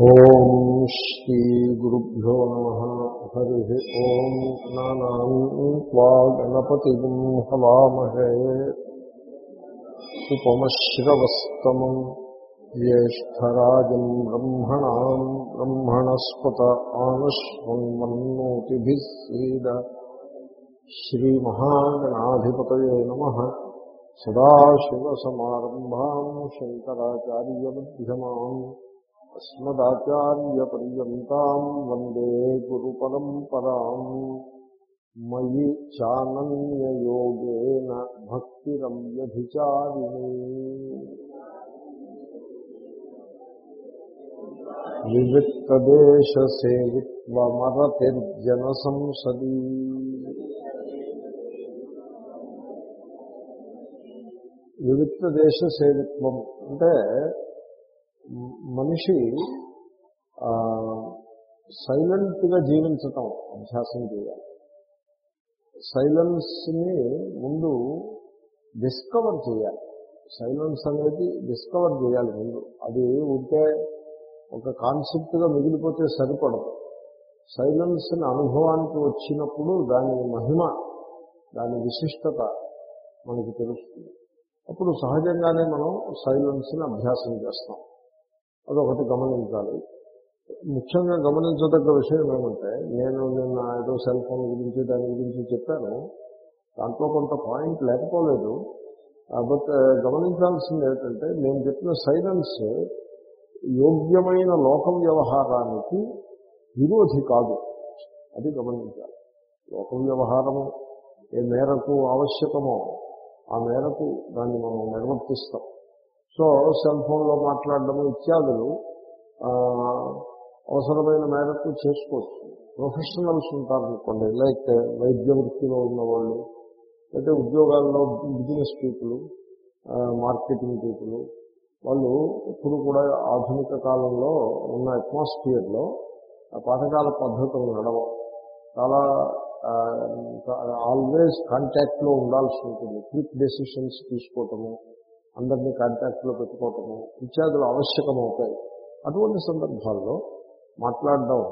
ఓం శ్రీ గురుభ్యో నమ. హరి ఓం నానాం గణపతి హవామహే. ఉపమశ్రవస్తమం జ్యేష్టరాజం బ్రహ్మణా బ్రహ్మణస్పత ఆనశ్వన్మన్నోతిభిः సీద శ్రీమహాగణాధిపతయే నమ. సదాశివసమారంభాం శంకరాచార్యమధ్యమాం అస్మదాచార్యపర్యంతం వందే గురు పరంపరా మయి చానన్యయోగేన భక్తిరవ్యభిచారిణీ వివిక్తదేశసేవిత్వమరతిర్జన సంసదీ వివిక్త దేశ సేవిత్వం అంటే మనిషి సైలెంట్గా జీవించటం అభ్యాసం చేయాలి. సైలెన్స్ని ముందు డిస్కవర్ చేయాలి. సైలెన్స్ అనేది డిస్కవర్ చేయాలి ముందు. అది ఉంటే ఒక కాన్సెప్ట్గా మిగిలిపోతే సరిపడదు. సైలెన్స్ని అనుభవానికి వచ్చినప్పుడు దాని మహిమ దాని విశిష్టత మనకి తెలుస్తుంది. అప్పుడు సహజంగానే మనం సైలెన్స్ని అభ్యాసం చేస్తాం. అదొకటి గమనించాలి. ముఖ్యంగా గమనించదగ్గ విషయం ఏమంటే నేను నిన్న ఏదో సెల్ ఫోన్ గురించి దాని గురించి చెప్పాను. దాంట్లో కొంత పాయింట్ లేకపోలేదు. బట్ గమనించాల్సింది ఏంటంటే నేను చెప్పిన సైలెన్స్ యోగ్యమైన లోక వ్యవహారానికి విరోధి కాదు. అది గమనించాలి. లోక వ్యవహారము ఏ మేరకు ఆవశ్యకమో ఆ మేరకు దాన్ని మనం నిర్వర్తిస్తాం. సో సెల్ ఫోన్లో మాట్లాడడము ఇత్యాదులు అవసరమైన మేరకు చేసుకోవచ్చు. ప్రొఫెషనల్స్ ఉంటారు అనుకోండి లైక్ వైద్య వృత్తిలో ఉన్నవాళ్ళు అయితే ఉద్యోగాల్లో బిజినెస్ పీపుల్ మార్కెటింగ్ పీపుల్ వాళ్ళు ఇప్పుడు కూడా ఆధునిక కాలంలో ఉన్న అట్మాస్ఫియర్లో పాఠకాల పద్ధతులు నడవం చాలా ఆల్వేస్ కాంటాక్ట్లో ఉండాల్సి ఉంటుంది. క్విక్ డెసిషన్స్ తీసుకోవటము అందరినీ కాంటాక్ట్లో పెట్టుకోవటము ఇత్యాదులు ఆవశ్యకమవుతాయి. అటువంటి సందర్భాల్లో మాట్లాడడం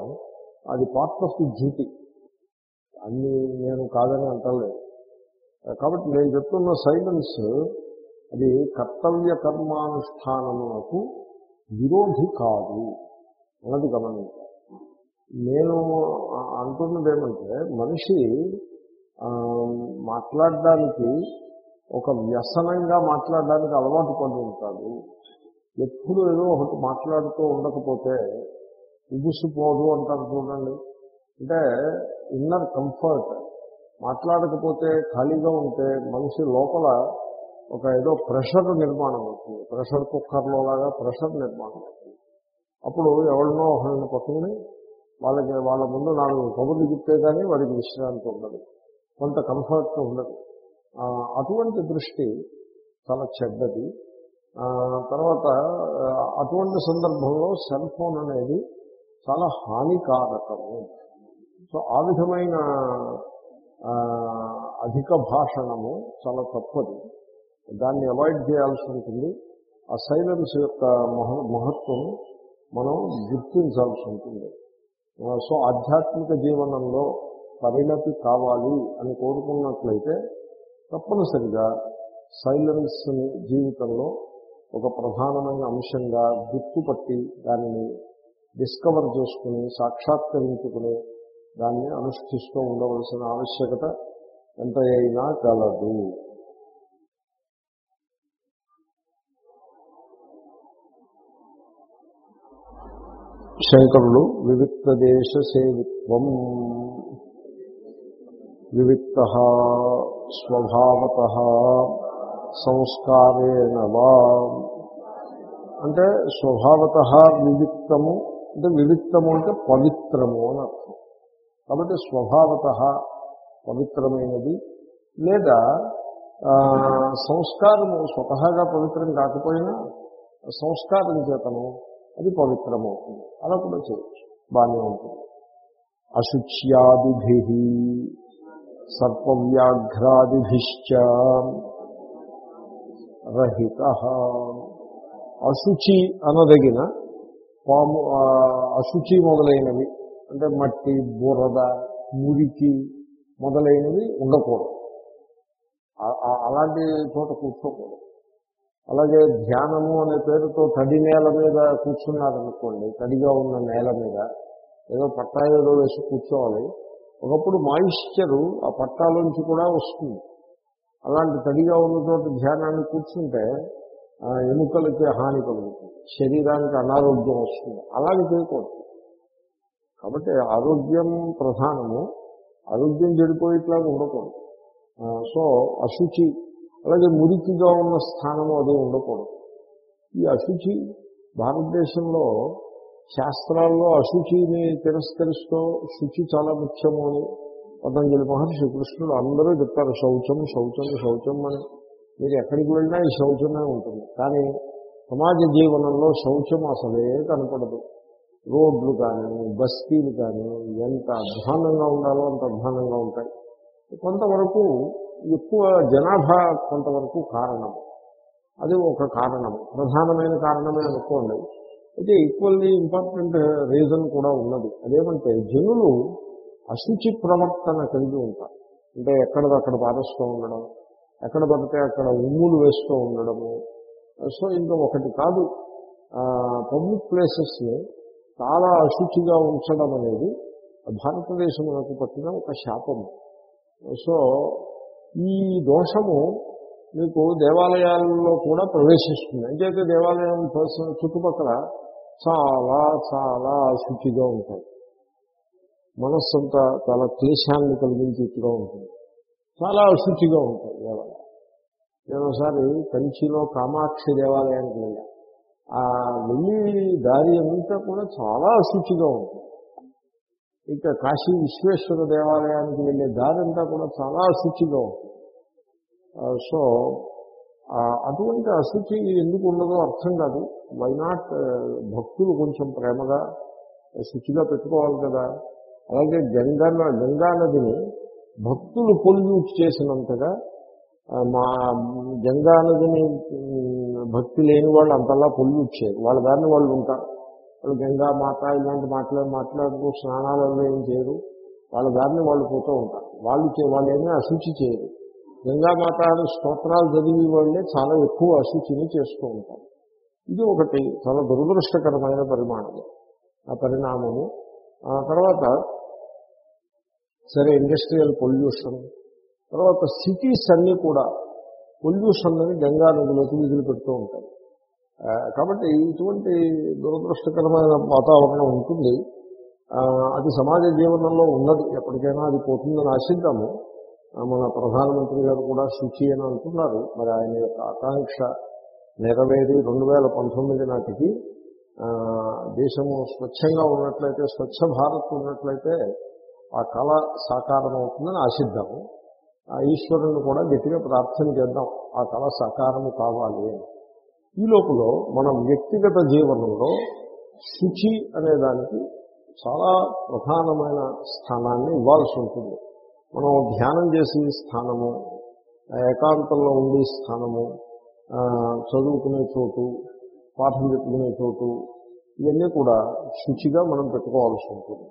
అది పార్ట్ ఆఫ్ ది డ్యూటీ అన్ని నేను కాదని అంటలేదు. కాబట్టి నేను చెప్తున్న సైలెన్స్ అది కర్తవ్య కర్మానుష్ఠానములకు విరోధి కాదు అన్నది గమనించాలి. నేను అంటున్నది ఏమంటే మనిషి మాట్లాడడానికి ఒక వ్యసనంగా మాట్లాడడానికి అలవాటు పడి ఉంటాడు. ఎప్పుడు ఏదో ఒకటి మాట్లాడుతూ ఉండకపోతే ఉగుసిపోదు అంటారు చూడండి. అంటే ఇన్నర్ కంఫర్ట్. మాట్లాడకపోతే ఖాళీగా ఉంటే మనిషి లోపల ఒక ఏదో ప్రెషర్ నిర్మాణం అవుతుంది. ప్రెషర్ కుక్కర్లో లాగా ప్రెషర్ నిర్మాణం అవుతుంది. అప్పుడు ఎవరినో ఒకరిని పట్టుకుని వాళ్ళకి వాళ్ళ ముందు నాలుగు కబుర్లు చెప్తే కానీ వాడికి విశ్రాంతి ఉండదు. కొంత కంఫర్ట్ ఉండదు. అటువంటి దృష్టి చాలా చెడ్డది. తర్వాత అటువంటి సందర్భంలో సెల్ ఫోన్ అనేది చాలా హానికారకము. సో ఆ విధమైన అధిక భాషణము చాలా తప్పది. దాన్ని అవాయిడ్ చేయాల్సి ఉంటుంది. ఆ సైలెన్స్ యొక్క మహ మహత్వం మనం గుర్తించాల్సి ఉంటుంది. సో ఆధ్యాత్మిక జీవనంలో పరిణతి కావాలి అని కోరుకున్నట్లయితే తప్పనిసరిగా సైలెన్స్ని జీవితంలో ఒక ప్రధానమైన అంశంగా గుర్తుపట్టి దానిని డిస్కవర్ చేసుకుని సాక్షాత్కరించుకుని దాన్ని అనుష్ఠిస్తూ ఉండవలసిన ఆవశ్యకత ఎంత అయినా కలదు. శంకరులు వివిక్త దేశ సేవిత్వం. వివిక్త స్వభావత సంస్కారేణ వా అంటే స్వభావత వివిక్తము అంటే వివిక్తము అంటే పవిత్రము అని అర్థం. కాబట్టి స్వభావత పవిత్రమైనది లేదా సంస్కారము స్వతహాగా పవిత్రం కాకపోయినా సంస్కారం చేతను అది పవిత్రమవుతుంది అలా కూడా చేయొచ్చు. బాగానే ఉంటుంది. అశుచ్యాదిభి సర్పవ్యాఘ్రాదిభిశ్చ రహిత. అశుచి అనదగిన పాము అశుచి మొదలైనవి అంటే మట్టి బురద మురికి మొదలైనవి ఉండకూడదు. అలాంటి చోట కూర్చోకూడదు. అలాగే ధ్యానము అనే పేరుతో తడి నేల మీద కూర్చున్నారనుకోండి తడిగా ఉన్న నేల మీద ఏదో పట్టా ఏదో వేసి కూర్చోవాలి ఒకప్పుడు మాయిశ్చరు ఆ పట్టాలోంచి కూడా వస్తుంది. అలాంటి తడిగా ఉన్న చోట ధ్యానాన్ని కూర్చుంటే ఎముకలకి హాని కలుగుతుంది. శరీరానికి అనారోగ్యం వస్తుంది. అలాగే చేయకూడదు. కాబట్టి ఆరోగ్యం ప్రధానము. ఆరోగ్యం చెడిపోయేట్లాగా ఉండకూడదు. సో అశుచి అలాగే మురికిగా ఉన్న స్థానము అది ఉండకూడదు. ఈ అశుచి భారతదేశంలో శాస్త్రాల్లో అశుచిని తిరస్కరిస్తూ శుచి చాలా ముఖ్యము అని పతంజలి మహర్షి కృష్ణుడు అందరూ చెప్తారు శౌచం శౌచం శౌచం అని. మీరు ఎక్కడికి వెళ్ళినా ఈ శౌచమే ఉంటుంది. కానీ సమాజ జీవనంలో శౌచం అసలే కనపడదు. రోడ్లు కానీ బస్తీలు కానీ ఎంత అధ్వానంగా ఉండాలో అంత అధ్వానంగా ఉంటాయి. కొంతవరకు ఎక్కువ జనాభా కొంతవరకు కారణం అది ఒక కారణం ప్రధానమైన కారణమే అనుకోండి. అయితే ఈక్వల్లీ ఇంపార్టెంట్ రీజన్ కూడా ఉన్నది. అదేమంటే జనులు అశుచి ప్రవర్తన కలిగి ఉంటారు. అంటే ఎక్కడదక్కడ పారేస్తూ ఉండడం ఎక్కడ పడితే అక్కడ ఉమ్ములు వేస్తూ ఉండడము. సో ఇంకా ఒకటి కాదు. పబ్లిక్ ప్లేసెస్ని చాలా అశుచిగా ఉంచడం అనేది భారతదేశమునకు పట్టిన ఒక శాపము. సో ఈ దోషము మీకు దేవాలయాల్లో కూడా ప్రవేశిస్తుంది. అంచేతే దేవాలయం పర్సన్ చుట్టుపక్కల చాలా చాలా అశుచిగా ఉంటాయి. మనస్సంతా చాలా క్లేశాన్ని కలిగించేట్టుగా ఉంటుంది. చాలా అశుచిగా ఉంటాయి దేవాలయం నేను ఒకసారి కంచిలో కామాక్షి దేవాలయానికి వెళ్ళా. ఆ వెళ్ళి దారి అంతా కూడా చాలా అశుచిగా ఉంటుంది. ఇంకా కాశీ విశ్వేశ్వర దేవాలయానికి వెళ్ళే దారి అంతా కూడా చాలా అశుచిగా ఉంటుంది. సో అటువంటి అశుచి ఎందుకు ఉండదో అర్థం కాదు. వైనాట్ భక్తులు కొంచెం ప్రేమగా శుచిగా పెట్టుకోవాలి కదా. అలాగే గంగా గంగా నదిని భక్తులు పొల్యూట్ చేసినంతగా మా గంగా నదిని భక్తి లేని వాళ్ళు అంతలా పొల్యూట్ చేయరు. వాళ్ళ దాన్ని వాళ్ళు ఉంటారు. వాళ్ళు గంగా మాత ఇలాంటి మాట్లాడి మాట్లాడుతూ స్నానాలు ఏం చేయరు. వాళ్ళ దారిని వాళ్ళు పోతూ ఉంటారు. వాళ్ళు చే వాళ్ళు ఏమీ అశుచి చేయరు. గంగామాత అని స్తోత్రాలు చదివి వాళ్ళే చాలా ఎక్కువ అశుచిని చేస్తూ ఉంటారు. ఇది ఒకటి చాలా దురదృష్టకరమైన పరిమాణము ఆ పరిణామము. ఆ తర్వాత సరే ఇండస్ట్రియల్ పొల్యూషన్. తర్వాత సిటీస్ అన్నీ కూడా పొల్యూషన్ అని గంగా నదిలోకి విధులు పెడుతూ ఉంటాయి కాబట్టి ఇటువంటి దురదృష్టకరమైన వాతావరణం ఉంటుంది. అది సమాజ జీవనంలో ఉన్నది. ఎప్పటికైనా అది పోతుందని ఆశిద్దాము. మన ప్రధానమంత్రి గారు కూడా శుచి అని అంటున్నారు. మరి ఆయన యొక్క ఆకాంక్ష నెరవేరి రెండు వేల పంతొమ్మిది నాటికి దేశము స్వచ్ఛంగా ఉన్నట్లయితే స్వచ్ఛ భారత్ ఉన్నట్లయితే ఆ కళ సాకారం అవుతుందని ఆశిద్దాము. ఆ ఈశ్వరుని కూడా గట్టిగా ప్రార్థన చేద్దాం ఆ కళ సాకారము కావాలి అని. ఈ లోపల మనం వ్యక్తిగత జీవనంలో శుచి అనే దానికి చాలా ప్రధానమైన స్థానాన్ని ఇవ్వాల్సి ఉంటుంది. మనం ధ్యానం చేసే స్థానము ఏకాంతంలో ఉండే స్థానము చదువుకునే చోటు పాఠం చెప్పుకునే చోటు ఇవన్నీ కూడా శుచిగా మనం పెట్టుకోవాల్సి ఉంటుంది.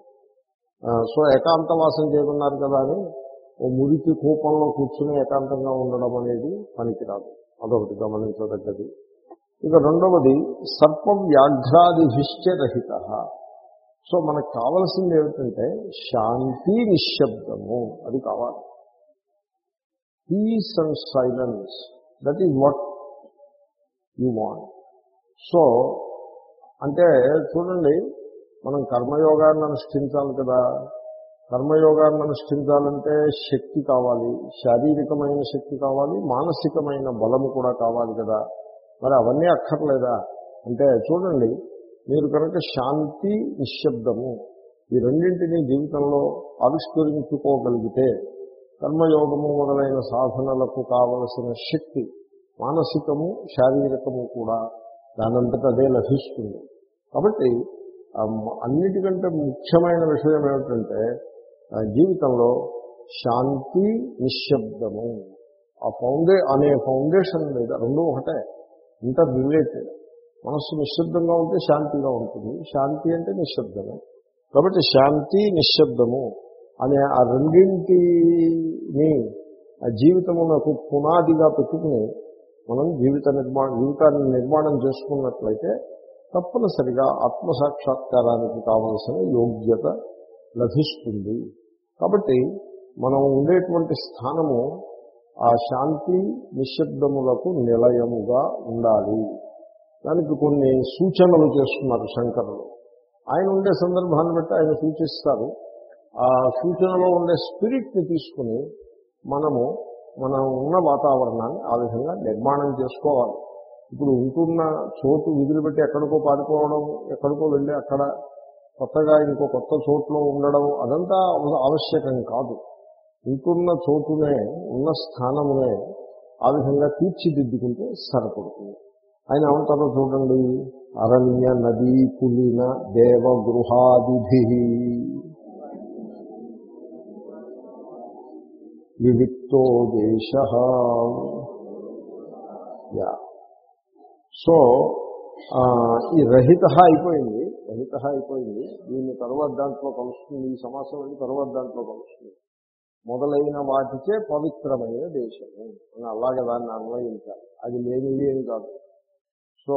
సో సో ఏకాంతవాసం చేయమన్నారు కదా అని ఓ మురికి కూపంలో కూర్చుని ఏకాంతంగా ఉండడం అనేది పనికిరాదు. అదొకటి గమనించదగ్గది. ఇక రెండవది సర్ప వ్యాఘ్రాదిభిశ్చరహిత సో మనకు కావలసింది ఏమిటంటే శాంతి నిశ్శబ్దము అది కావాలి. Peace and silence that is what you want so అంటే చూడండి మనం కర్మయోగాన్ని అనుష్ఠించాలి కదా. కర్మయోగాన్ని అనుష్ఠించాలంటే శక్తి కావాలి శారీరకమైన శక్తి కావాలి మానసికమైన బలము కూడా కావాలి కదా. మరి అవన్నీ అక్కర్లేదా? అంటే చూడండి మీరు కనుక శాంతి నిశ్శబ్దము ఈ రెండింటినీ జీవితంలో ఆవిష్కరించుకోగలిగితే కర్మయోగము మొదలైన సాధనలకు కావలసిన శక్తి మానసికము శారీరకము కూడా దానంతట అదే లభిస్తుంది. కాబట్టి అన్నిటికంటే ముఖ్యమైన విషయం ఏమిటంటే జీవితంలో శాంతి నిశ్శబ్దము. ఆ ఫౌండే అనే ఫౌండేషన్ మీద రెండు ఒకటే ఇంటర్ రిలేటెడ్ మనస్సు నిశ్శబ్దంగా ఉంటే శాంతిగా ఉంటుంది. శాంతి అంటే నిశ్శబ్దమే. కాబట్టి శాంతి నిశ్శబ్దము అనే ఆ రెండింటిని ఆ జీవితమునకు పునాదిగా పెట్టుకుని మనం జీవిత నిర్మాణ జీవితాన్ని నిర్మాణం చేసుకున్నట్లయితే తప్పనిసరిగా ఆత్మసాక్షాత్కారానికి కావలసిన యోగ్యత లభిస్తుంది. కాబట్టి మనం ఉండేటువంటి స్థానము ఆ శాంతి నిశ్శబ్దములకు నిలయముగా ఉండాలి. దానికి కొన్ని సూచనలు చేస్తున్నారు శంకరులు. ఆయన ఉండే సందర్భాన్ని బట్టి ఆయన సూచిస్తారు. ఆ సూచనలో ఉండే స్పిరిట్ని తీసుకుని మనము మనం ఉన్న వాతావరణాన్ని ఆ విధంగా నిర్మాణం చేసుకోవాలి. ఇప్పుడు ఉంటున్న చోటు విధులుపెట్టి ఎక్కడికో పారిపోవడం ఎక్కడికో వెళ్ళి అక్కడ కొత్తగా ఇంకో కొత్త చోట్లో ఉండడం అదంతా ఆవశ్యకం కాదు. ఉంటున్న చోటునే ఉన్న స్థానమునే ఆ విధంగా తీర్చిదిద్దుకుంటే సరిపడుతుంది. ఆయన ఏమంటారో చూడండి? అరణ్య నదీ పులిన దేవగృహాదిభి వివిక్తో దేశ. యా. సో ఈ రహిత అయిపోయింది. రహిత అయిపోయింది. దీన్ని తర్వాత దాంట్లో కలుస్తుంది. ఈ సమాసం వెళ్ళి తర్వాత దాంట్లో కలుస్తుంది. మొదలైన వాటికే పవిత్రమైన దేశము. అని అలాగే దాన్ని అన్వయించాలి. అది లేనిది ఏం కాదు. సో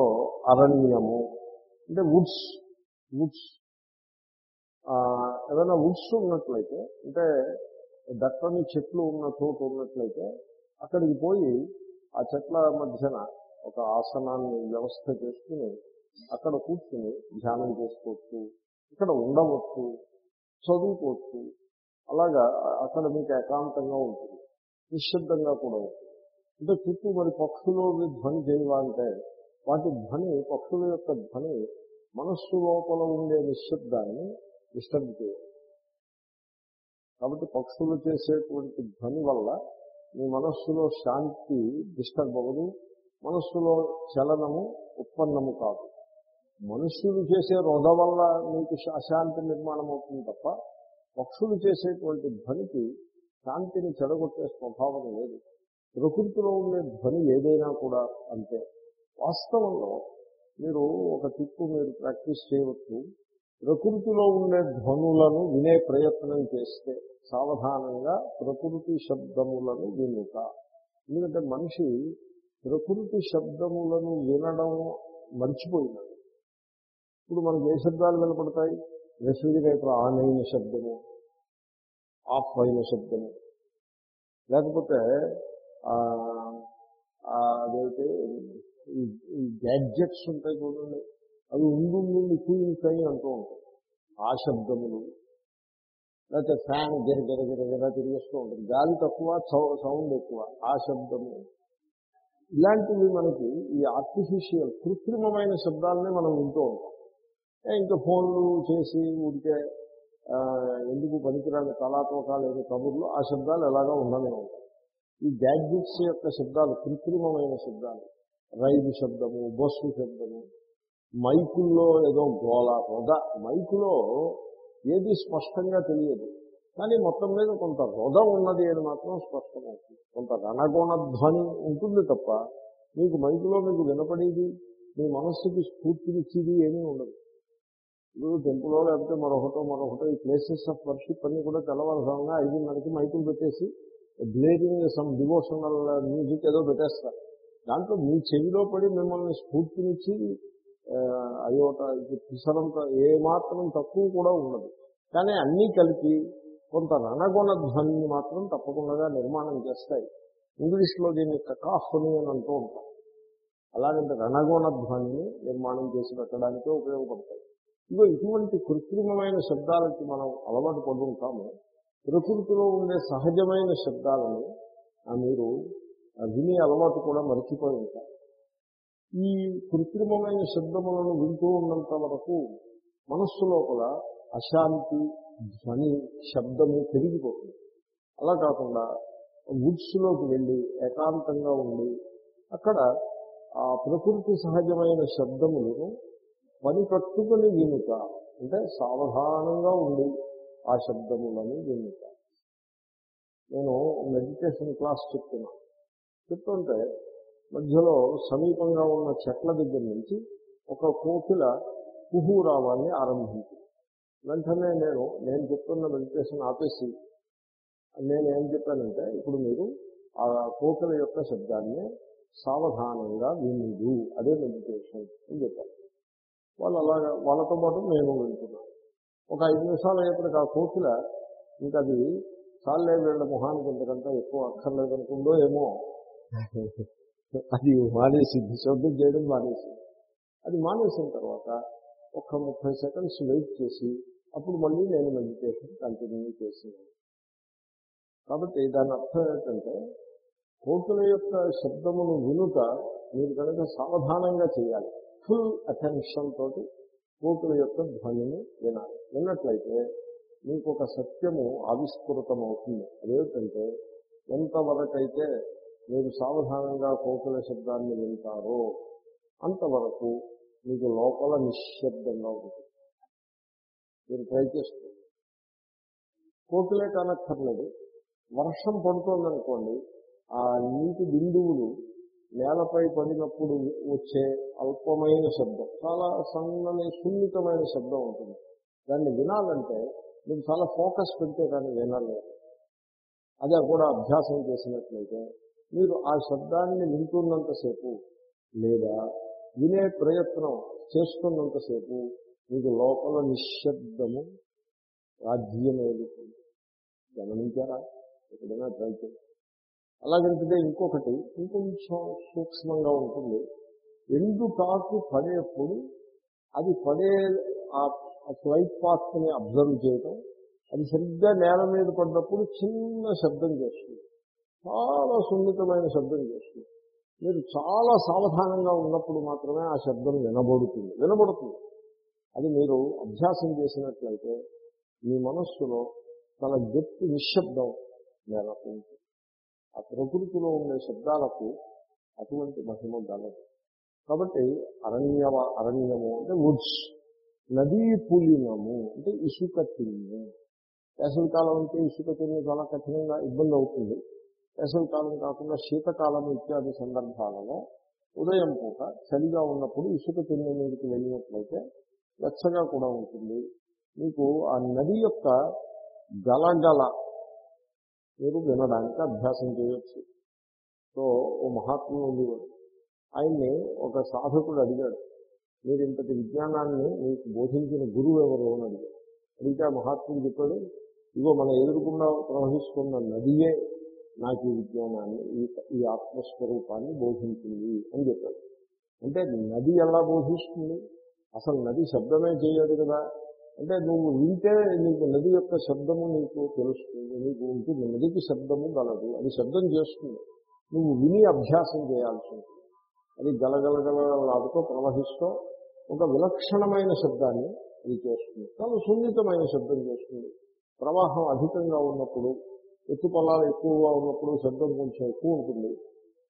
అరణ్యము. అంటే వుడ్స్ వుడ్స్ ఏదైనా వుడ్స్ ఉన్నట్లయితే అంటే దట్టని చెట్లు ఉన్న చోటు ఉన్నట్లయితే అక్కడికి పోయి ఆ చెట్ల మధ్యన ఒక ఆసనాన్ని వ్యవస్థ చేసుకుని అక్కడ కూర్చుని ధ్యానం చేసుకోవచ్చు ఇక్కడ ఉండవచ్చు చదువుకోవచ్చు. అలాగా అక్కడ మీకు ఏకాంతంగా ఉంటుంది నిశ్శబ్దంగా కూడా ఉంటుంది. అంటే చుట్టూ మరి పక్షులు ధ్వని చేయాలంటే వాటి ధ్వని పక్షుల యొక్క ధ్వని మనస్సు లోపల ఉండే నిశ్శబ్దాన్ని డిస్టర్బ్ చేయాలి కాబట్టి పక్షులు చేసేటువంటి ధ్వని వల్ల మీ మనస్సులో శాంతి డిస్టర్బ్ అవ్వదు మనస్సులో చలనము ఉత్పన్నము కాదు. మనుష్యులు చేసే రొద వల్ల మీకు అశాంతి నిర్మాణం అవుతుంది తప్ప పక్షులు చేసేటువంటి ధ్వనికి శాంతిని చెడగొట్టే స్వభావం లేదు. ప్రకృతిలో ఉండే ధ్వని ఏదైనా కూడా అంతే. వాస్తవంలో మీరు ఒక తిప్పు మీరు ప్రాక్టీస్ చేయవచ్చు. ప్రకృతిలో ఉండే ధ్వనులను వినే ప్రయత్నం చేస్తే సావధానంగా ప్రకృతి శబ్దములను వినుట. ఎందుకంటే మనిషి ప్రకృతి శబ్దములను వినడం మర్చిపోయినాడు. ఇప్పుడు మనకి ఏ శబ్దాలు వినపడతాయి రెఫ్రిజిరేటర్ ఆన్ అయిన శబ్దము ఆఫ్ అయిన శబ్దము. లేకపోతే అదైతే ఈ గ్యాడ్జెట్స్ ఉంటాయి చూడండి. అవి ఉండి ఉండి అంటూ ఉంటాయి ఆ శబ్దములు. లేకపోతే ఫ్యాన్ గిర గిర తిరిగేస్తూ ఉంటుంది. గాలి తక్కువ సౌండ్ ఎక్కువ. ఆ శబ్దము. ఇలాంటివి మనకి ఈ ఆర్టిఫిషియల్ కృత్రిమమైన శబ్దాలనే మనం వింటూ ఉంటాం. ఇంకా ఫోన్లు చేసి ఉంటే ఎందుకు పనికిరాని కళాత్మకాలు లేని కబుర్లు ఆ శబ్దాలు ఎలాగా ఉండనే ఉంటాయి. ఈ గ్యాడ్జెట్స్ యొక్క శబ్దాలు కృత్రిమమైన శబ్దాలు. రైలు శబ్దము బస్సు శబ్దము మైకుల్లో ఏదో గోళ రొద మైకులో ఏది స్పష్టంగా తెలియదు. కానీ మొత్తం మీద కొంత రొద ఉన్నది అని మాత్రం స్పష్టమవుతుంది. కొంత రణగుణ ధ్వని ఉంటుంది తప్ప మీకు మైకులో మీకు వినపడేది మీ మనస్సుకి స్ఫూర్తినిచ్చేది ఏమీ ఉండదు. ఇప్పుడు టెంపుల్లో లేకపోతే మరొకటో మరొకటో ఈ ప్లేసెస్ ఆఫ్ వర్షిప్ అన్ని కూడా తెల్లవారుజామున ఐదున్నరకి మైకులు పెట్టేసి బ్లేరింగ్ సమ్ డివోషనల్ మ్యూజిక్ ఏదో పెట్టేస్తారు. దాంట్లో మీ చెవిలో పడి మిమ్మల్ని స్ఫూర్తినిచ్చి అయోట పిసరంత ఏమాత్రం తక్కువ కూడా ఉండదు. కానీ అన్నీ కలిపి కొంత రణగుణ ధ్వనిని మాత్రం తప్పకుండా నిర్మాణం చేస్తాయి. ఇంగ్లీష్లో దీన్ని కకాఫని అని అంటూ ఉంటాం అలాగంటే రణగుణ ధ్వనిని నిర్మాణం చేసి పెట్టడానికే ఉపయోగపడతాయి. ఇగో ఇటువంటి కృత్రిమమైన శబ్దాలకి మనం అలవాటు పడుతుంటాము ప్రకృతిలో ఉండే సహజమైన శబ్దాలను మీరు విని అలవాటు కూడా మర్చిపోయి ఉంటారు ఈ కృత్రిమమైన శబ్దములను వింటూ ఉన్నంత వరకు మనస్సు లోపల అశాంతి ధ్వని శబ్దము పెరిగిపోతుంది. అలా కాకుండా వుడ్స్లోకి వెళ్ళి ఏకాంతంగా ఉండి అక్కడ ఆ ప్రకృతి సహజమైన శబ్దములను పని కట్టుకుని వినుక అంటే సావధానంగా ఉండి ఆ శబ్దములను వినుక నేను మెడిటేషన్ క్లాస్ చెప్తున్నాను చెప్తుంటే మధ్యలో సమీపంగా ఉన్న చెట్ల దగ్గర నుంచి ఒక కోకిల కుహూరావాన్ని ఆరంభించింది. వెంటనే నేను నేను చెప్తున్న మెడిటేషన్ ఆపేసి నేను ఏం చెప్పానంటే ఇప్పుడు మీరు ఆ కోకిల యొక్క శబ్దాన్ని సావధానంగా వినుడు అదే మెడిటేషన్ అని చెప్పాను వాళ్ళు అలాగా వాళ్ళతో పాటు నేను వింటున్నాను ఒక ఐదు నిమిషాలు అయ్యేప్పటికి ఆ కోకిల ఇంకా అది చాలే వీళ్ళ మొహానికి ఇంతకంటే ఎక్కువ అక్కర్లేదనుకుందో ఏమో అది మానేసింది. శబ్దం చేయడం మానేసింది. అది మానేసిన తర్వాత ఒక ముప్పై సెకండ్స్ వెయిట్ చేసి అప్పుడు మళ్ళీ నేను మెడిటేషన్ కంటిన్యూ చేసింది కాబట్టి దాని అర్థం ఏంటంటే కోతుల యొక్క శబ్దమును వినుట మీరు కనుక సావధానంగా చేయాలి. ఫుల్ అటెన్షన్ తోటి కోతుల యొక్క ధ్వనిని వినాలి. విన్నట్లయితే మీకు ఒక సత్యము ఆవిష్కృతమవుతుంది. అదేమిటంటే ఎంతవరకైతే మీరు సావధానంగా కోకిల శబ్దాన్ని వింటారో అంతవరకు మీకు లోపల నిశ్శబ్దంగా ఉంటుంది. మీరు ట్రై చేసుకోండి కోకిలే కానక్కర్లేదు. వర్షం పడుతోందనుకోండి ఆ నీటి బిందువులు నేలపై పడినప్పుడు వచ్చే అల్పమైన శబ్దం చాలా సన్నని సున్నితమైన శబ్దం ఉంటుంది. దాన్ని వినాలంటే మీరు చాలా ఫోకస్ పెడితే కానీ వినలేదు అదే కూడా అభ్యాసం చేసినట్లయితే మీరు ఆ శబ్దాన్ని వింటున్నంతసేపు లేదా వినే ప్రయత్నం చేస్తున్నంతసేపు మీకు లోపల నిశ్శబ్దము రాజ్యమేలుతుంది. గమనించారా? ఎప్పుడైనా ట్రై చేయండి. అలాగంటే ఇంకొకటి ఇంకొంచెం సూక్ష్మంగా ఉంటుంది. ఎండు టాకు పడేప్పుడు అది పడే ఆ ఫ్లైట్ పాత్ని అబ్జర్వ్ చేయటం అది సరిగ్గా నేల మీద పడ్డప్పుడు చిన్న శబ్దం చేస్తుంది. చాలా సున్నితమైన శబ్దం చేస్తుంది. మీరు చాలా సావధానంగా ఉన్నప్పుడు మాత్రమే ఆ శబ్దం వినబడుతుంది. వినబడుతుంది. అది మీరు అభ్యాసం చేసినట్లయితే మీ మనస్సులో చాలా గట్టి నిశ్శబ్దం నెలకొంటుంది. ఆ ప్రకృతిలో ఉండే శబ్దాలకు అటువంటి మహిమ గలదు. కాబట్టి అరణ్య అరణ్యము అంటే వుడ్స్ నదీ పులినము అంటే ఇసుక తిన్ను వేసవికాలం అంటే ఇసుక తిన్ను చాలా కఠినంగా ఇబ్బంది అవుతుంది. వేసవికాలం కాకుండా శీతకాలం ఇత్యాది సందర్భాలలో ఉదయం పూట చలిగా ఉన్నప్పుడు ఇసుక తిన్నే మీదకి వెళ్ళినట్లయితే వెచ్చగా కూడా ఉంటుంది. మీకు ఆ నది యొక్క గలగల మీరు వినడానికి అభ్యాసం చేయొచ్చు. సో ఓ మహాత్ముడు ఉండేవాడు. ఆయన్ని ఒక సాధకుడు అడిగాడు మీరు ఇంతటి విజ్ఞానాన్ని మీకు బోధించిన గురువు ఎవరు? అని అడిగాడు. అడిగితే ఆ మహాత్ముడు చెప్పాడు ఇగో మన ఎదురుకుండా ప్రవహిస్తున్న నదియే నాకు ఈ విజ్ఞానాన్ని ఈ ఈ ఆత్మస్వరూపాన్ని బోధించింది అని చెప్పాడు. అంటే నది ఎలా బోధిస్తుంది? అసలు నది శబ్దమే చేయదు కదా. అంటే నువ్వు వింటే నీకు నది యొక్క శబ్దము నీకు తెలుస్తుంది నీకు ఉంటుంది. నదికి శబ్దము గలదు అది శబ్దం చేస్తుంది. నువ్వు విని అభ్యాసం చేయాల్సి ఉంటుంది. అది గలగలగలలాడుతూ ప్రవహిస్తూ ఒక విలక్షణమైన శబ్దాన్ని అది చేస్తుంది. చాలా సున్నితమైన శబ్దం చేస్తుంది. ప్రవాహం అధికంగా ఉన్నప్పుడు ఎత్తు పొలాలు ఎక్కువగా ఉన్నప్పుడు శబ్దం కొంచెం ఎక్కువ ఉంటుంది.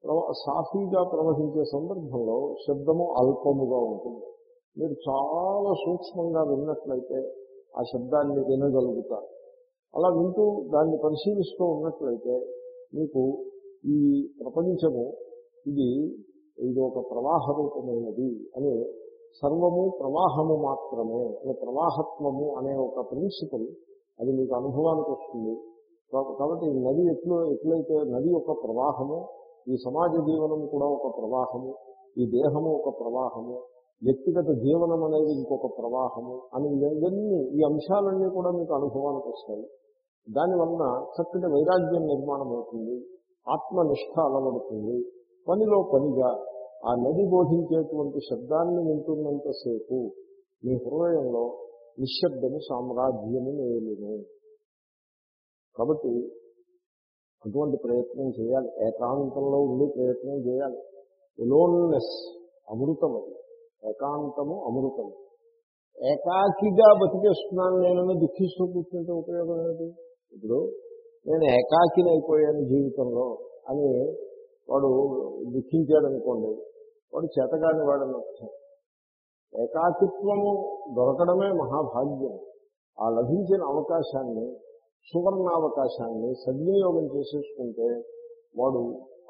ప్రవా సాఫీగా ప్రవహించే సందర్భంలో శబ్దము అల్పముగా ఉంటుంది. మీరు చాలా సూక్ష్మంగా విన్నట్లయితే ఆ శబ్దాన్ని వినగలుగుతారు అలా వింటూ దాన్ని పరిశీలిస్తూ ఉన్నట్లయితే మీకు ఈ ప్రపంచము ఇది ఇది ఒక ప్రవాహ రూపమైనది అని సర్వము ప్రవాహము మాత్రమే అనే ప్రవాహత్వము అనే ఒక ప్రిన్సిపల్ అది మీకు అనుభవానికి వస్తుంది. కాబట్టి నది ఎట్లు ఎట్లయితే నది ఒక ప్రవాహము ఈ సమాజ జీవనం కూడా ఒక ప్రవాహము ఈ దేహము ఒక ప్రవాహము వ్యక్తిగత జీవనం అనేది ఇంకొక ప్రవాహము అని ఇవన్నీ ఈ అంశాలన్నీ కూడా మీకు అనుభవానికి వస్తాయి. దానివలన చక్కటి వైరాగ్యం నిర్మాణం అవుతుంది ఆత్మనిష్ట అలవడుతుంది. పనిలో పనిగా ఆ నది బోధించేటువంటి శబ్దాన్ని వింటున్నంతసేపు మీ హృదయంలో నిశ్శబ్దము సామ్రాజ్యము నేలును కాబట్టి అటువంటి ప్రయత్నం చేయాలి. ఏకాంతంలో ఉండి ప్రయత్నం చేయాలి. ఎలోన్నెస్ అమృతం అది ఏకాంతము అమృతము. ఏకాకిగా బతికేస్తున్నాను నేనని దుఃఖిస్తూ కూర్చుంటే ఉపయోగం ఏంటి ఇప్పుడు నేను ఏకాకిని అయిపోయాను జీవితంలో అని వాడు దుఃఖించాడు అనుకోండి వాడు చేతగాని వాడని అర్థం. ఏకాకిత్వము దొరకడమే మహాభాగ్యం. ఆ లభించిన అవకాశాన్ని సువర్ణావకాశాన్ని సద్వినియోగం చేసేసుకుంటే వాడు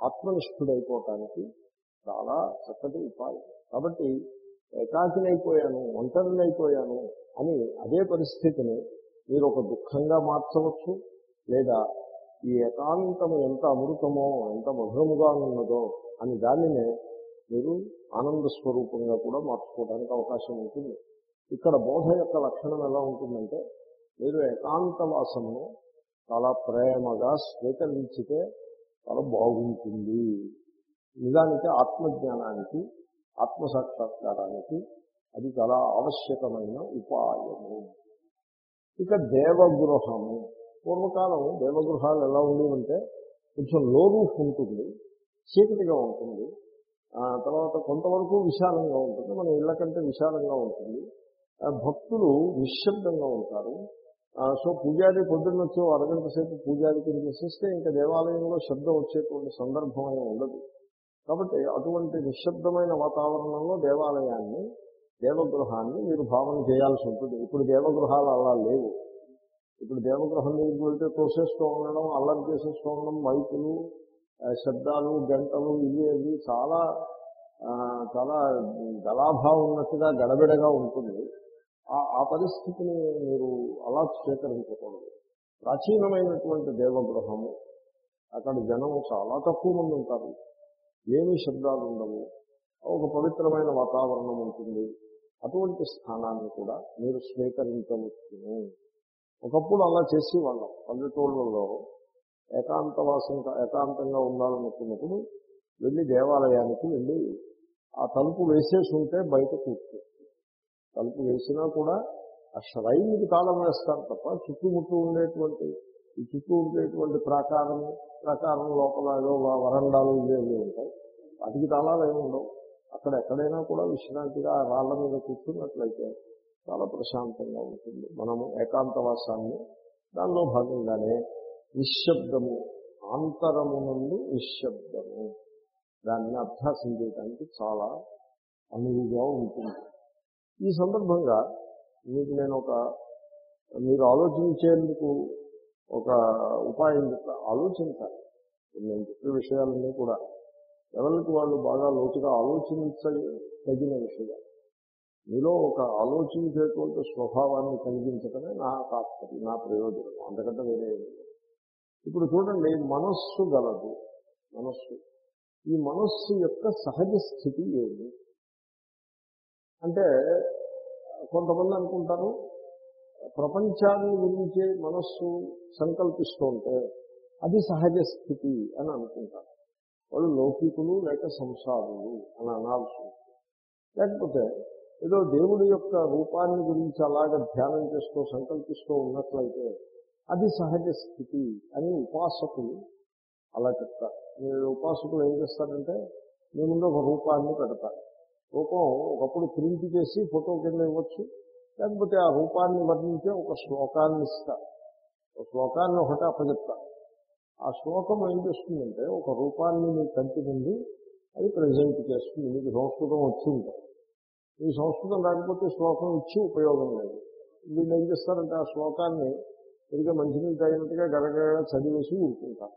ఆత్మనిష్ఠుడైపోవటానికి చాలా చక్కటి ఉపాయం. కాబట్టి ఏకాకినైపోయాను ఒంటరినైపోయాను అని అదే పరిస్థితిని మీరు ఒక దుఃఖంగా మార్చవచ్చు లేదా ఈ ఏకాంతము ఎంత అమృతమో ఎంత మధురముగా ఉన్నదో అని దానినే మీరు ఆనంద స్వరూపంగా కూడా మార్చుకోవడానికి అవకాశం ఉంటుంది. ఇక్కడ బోధ యొక్క లక్షణం ఎలా ఉంటుందంటే మీరు ఏకాంతవాసమును చాలా ప్రేమగా స్వీకరించితే చాలా బాగుంటుంది. నిజానికి ఆత్మజ్ఞానానికి ఆత్మసాక్షాత్కారానికి అది చాలా ఆవశ్యకమైన ఉపాయము. ఇక దేవగృహము. పూర్వకాలం దేవగృహాలు ఎలా ఉండేవంటే కొంచెం లో రూఫ్ ఉంటుంది చీకటిగా ఉంటుంది. తర్వాత కొంతవరకు విశాలంగా ఉంటుంది మన ఇళ్ళ కంటే విశాలంగా ఉంటుంది. భక్తులు నిశ్శబ్దంగా ఉంటారు. సో పూజారి పొద్దున్న వచ్చి అరగంట సేపు పూజారి కింద చేసేస్తే ఇంకా దేవాలయంలో శబ్దం వచ్చేటువంటి సందర్భం ఏమి ఉండదు. కాబట్టి అటువంటి నిశ్శబ్దమైన వాతావరణంలో దేవాలయాన్ని దేవగృహాన్ని మీరు భావన చేయాల్సి ఉంటుంది. ఇప్పుడు దేవగృహాలు అలా లేవు. ఇప్పుడు దేవగృహం దగ్గరికి వెళ్తే తోసేస్తూ ఉండడం అల్లరి చేసేస్తూ ఉండడం మైకులు శబ్దాలు గంటలు ఇవి అవి చాలా చాలా గలాభా ఉన్నట్టుగా గడబిడగా ఉంటుంది. ఆ- ఆ పరిస్థితిని మీరు అలా స్వీకరించకూడదు. ప్రాచీనమైనటువంటి దేవగృహము అక్కడ జనం చాలా తక్కువ మంది ఉంటారు. ఏమీ శబ్దాలు ఉండవు. ఒక పవిత్రమైన వాతావరణం ఉంటుంది. అటువంటి స్థానాన్ని కూడా మీరు స్వీకరించవచ్చును. ఒకప్పుడు అలా చేసేవాళ్ళం పల్లెటూళ్ళలో. ఏకాంతవాసం ఏకాంతంగా ఉండాలనుకున్నప్పుడు వెళ్ళి దేవాలయానికి వెళ్ళి ఆ తలుపు వేసేసి ఉంటే బయట కూర్చో. తలుపు వేసినా కూడా ఆ శ్రైన్కి తాళం వేస్తారు తప్ప చుట్టుముట్టు ఉండేటువంటి ఈ చుట్టూ ఉండేటువంటి ప్రాకారం ప్రాకారం లోపల ఏదో వరండాలు ఇవేవి ఉంటాయి. వాటికి తాళాలు ఏమి ఉండవు. అక్కడ ఎక్కడైనా కూడా విశ్రాంతిగా రాళ్ళ మీద కూర్చున్నట్లయితే చాలా ప్రశాంతంగా ఉంటుంది. మనము ఏకాంతవాసాన్ని దానిలో భాగంగానే నిశ్శబ్దము ఆంతరమునందు నిశ్శబ్దము. దాన్ని అభ్యాసం చేయడానికి చాలా అనువుగా ఉంటుంది. ఈ సందర్భంగా మీకు నేను ఒక మీరు ఆలోచించేందుకు ఒక ఉపాయం చెప్తా. ఆలోచించాలి నేను చెప్పే విషయాలన్నీ కూడా. ఎవరికి వాళ్ళు బాగా లోతుగా ఆలోచించ తగిన విషయాలు మీలో ఒక ఆలోచించేటువంటి స్వభావాన్ని కలిగించటమే నా తాత్పర్యం నా ప్రయోజనం. అంతకంటే వేరే ఇప్పుడు చూడండి మనస్సు గలదు. మనస్సు. ఈ మనస్సు యొక్క సహజ స్థితి ఏమి అంటే కొంతమంది అనుకుంటారు ప్రపంచాన్ని గురించి మనస్సు సంకల్పిస్తూ ఉంటే అది సహజ స్థితి అని అనుకుంటారు. వాళ్ళు లౌకికులు లేక సంసారులు అని అనాల్సి లేకపోతే ఏదో దేవుడి యొక్క రూపాన్ని గురించి అలాగ ధ్యానం చేస్తూ సంకల్పిస్తూ ఉన్నట్లయితే అది సహజ స్థితి అని ఉపాసకులు అలా చెప్తారు. మీరు ఉపాసకులు ఏం చేస్తారంటే మీ ముందు ఒక రూపాన్ని పెడతారు. రూపం ఒకప్పుడు ప్రింట్ చేసి ఫోటో కింద ఇవ్వచ్చు. లేకపోతే ఆ రూపాన్ని వర్ణించే ఒక శ్లోకాన్ని ఇస్తారు ఒక శ్లోకాన్ని ఒకటి అప్పచెప్తారు ఆ శ్లోకం ఏం చేస్తుందంటే ఒక రూపాన్ని మీ కంటి నుండి అది ప్రజెంట్ చేస్తుంది. మీకు సంస్కృతం వచ్చింది మీ ఈ సంస్కృతం రాకపోతే శ్లోకం ఇచ్చి ఉపయోగం లేదు. వీళ్ళు ఏం చేస్తారంటే ఆ శ్లోకాన్ని సరిగ్గా మంచినీళ్ళు తగినట్టుగా గడగడగా చదివేసి ఊరుకుంటారు.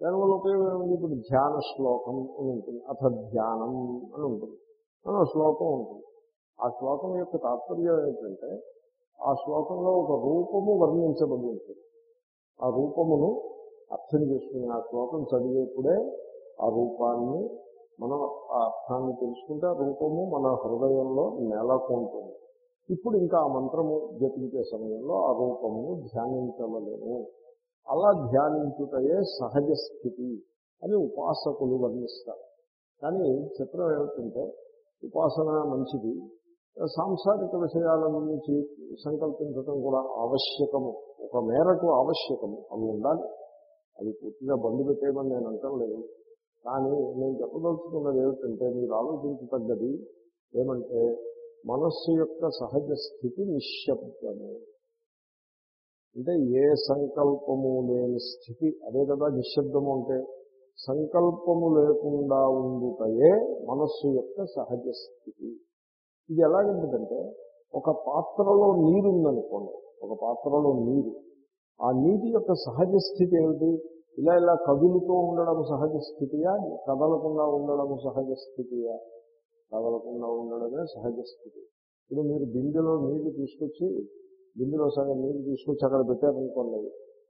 దానివల్ల ఉపయోగం ఏముంది? ఇప్పుడు ధ్యాన శ్లోకం అని ఉంటుంది. అథ ధ్యానం అని ఉంటుంది. శ్లోకం ఉంటుంది. ఆ శ్లోకం యొక్క తాత్పర్యం ఏంటంటే ఆ శ్లోకంలో ఒక రూపము వర్ణించబడి ఉంటుంది. ఆ రూపమును అర్థం చేసుకుని ఆ శ్లోకం చదివేప్పుడే ఆ రూపాన్ని మనం ఆ అర్థాన్ని తెలుసుకుంటే ఆ రూపము మన హృదయంలో నెలకొంటుంది. ఇప్పుడు ఇంకా ఆ మంత్రము జపించే సమయంలో ఆ రూపమును ధ్యానించవలేము. అలా ధ్యానించుటయే సహజ స్థితి అని ఉపాసకులు వర్ణిస్తారు. కానీ చిత్రం ఏమిటంటే ఉపాసన మంచిది. సాంసారిక విషయాల నుంచి సంకల్పించడం కూడా ఆవశ్యకము. ఒక మేరకు ఆవశ్యకము. అవి ఉండాలి. అది పూర్తిగా బంధు పెట్టేయమని నేను అంటం లేదు. కానీ నేను చెప్పదలుచుకున్నది ఏమిటంటే మీరు ఆలోచించదగ్గది ఏమంటే మనస్సు యొక్క సహజ స్థితి నిశ్శబ్దము. అంటే ఏ సంకల్పము లేని స్థితి అదే కదా నిశ్శబ్దము అంటే. సంకల్పము లేకుండా ఉండుటయే మనస్సు యొక్క సహజ స్థితి. ఇది ఎలాగంటుందంటే ఒక పాత్రలో నీరు ఉందనుకోండి ఒక పాత్రలో నీరు. ఆ నీటి యొక్క సహజ స్థితి ఏమిటి? ఇలా ఇలా కదులుతూ ఉండడం సహజ స్థితియా? కదలకుండా ఉండడం సహజ స్థితియా? కదలకుండా ఉండడమే సహజ స్థితి. ఇప్పుడు మీరు బిందెలో నీళ్ళు తీసుకొచ్చి బిందులో సగం నీళ్ళు తీసుకొచ్చి అక్కడ పెట్టారనుకోండి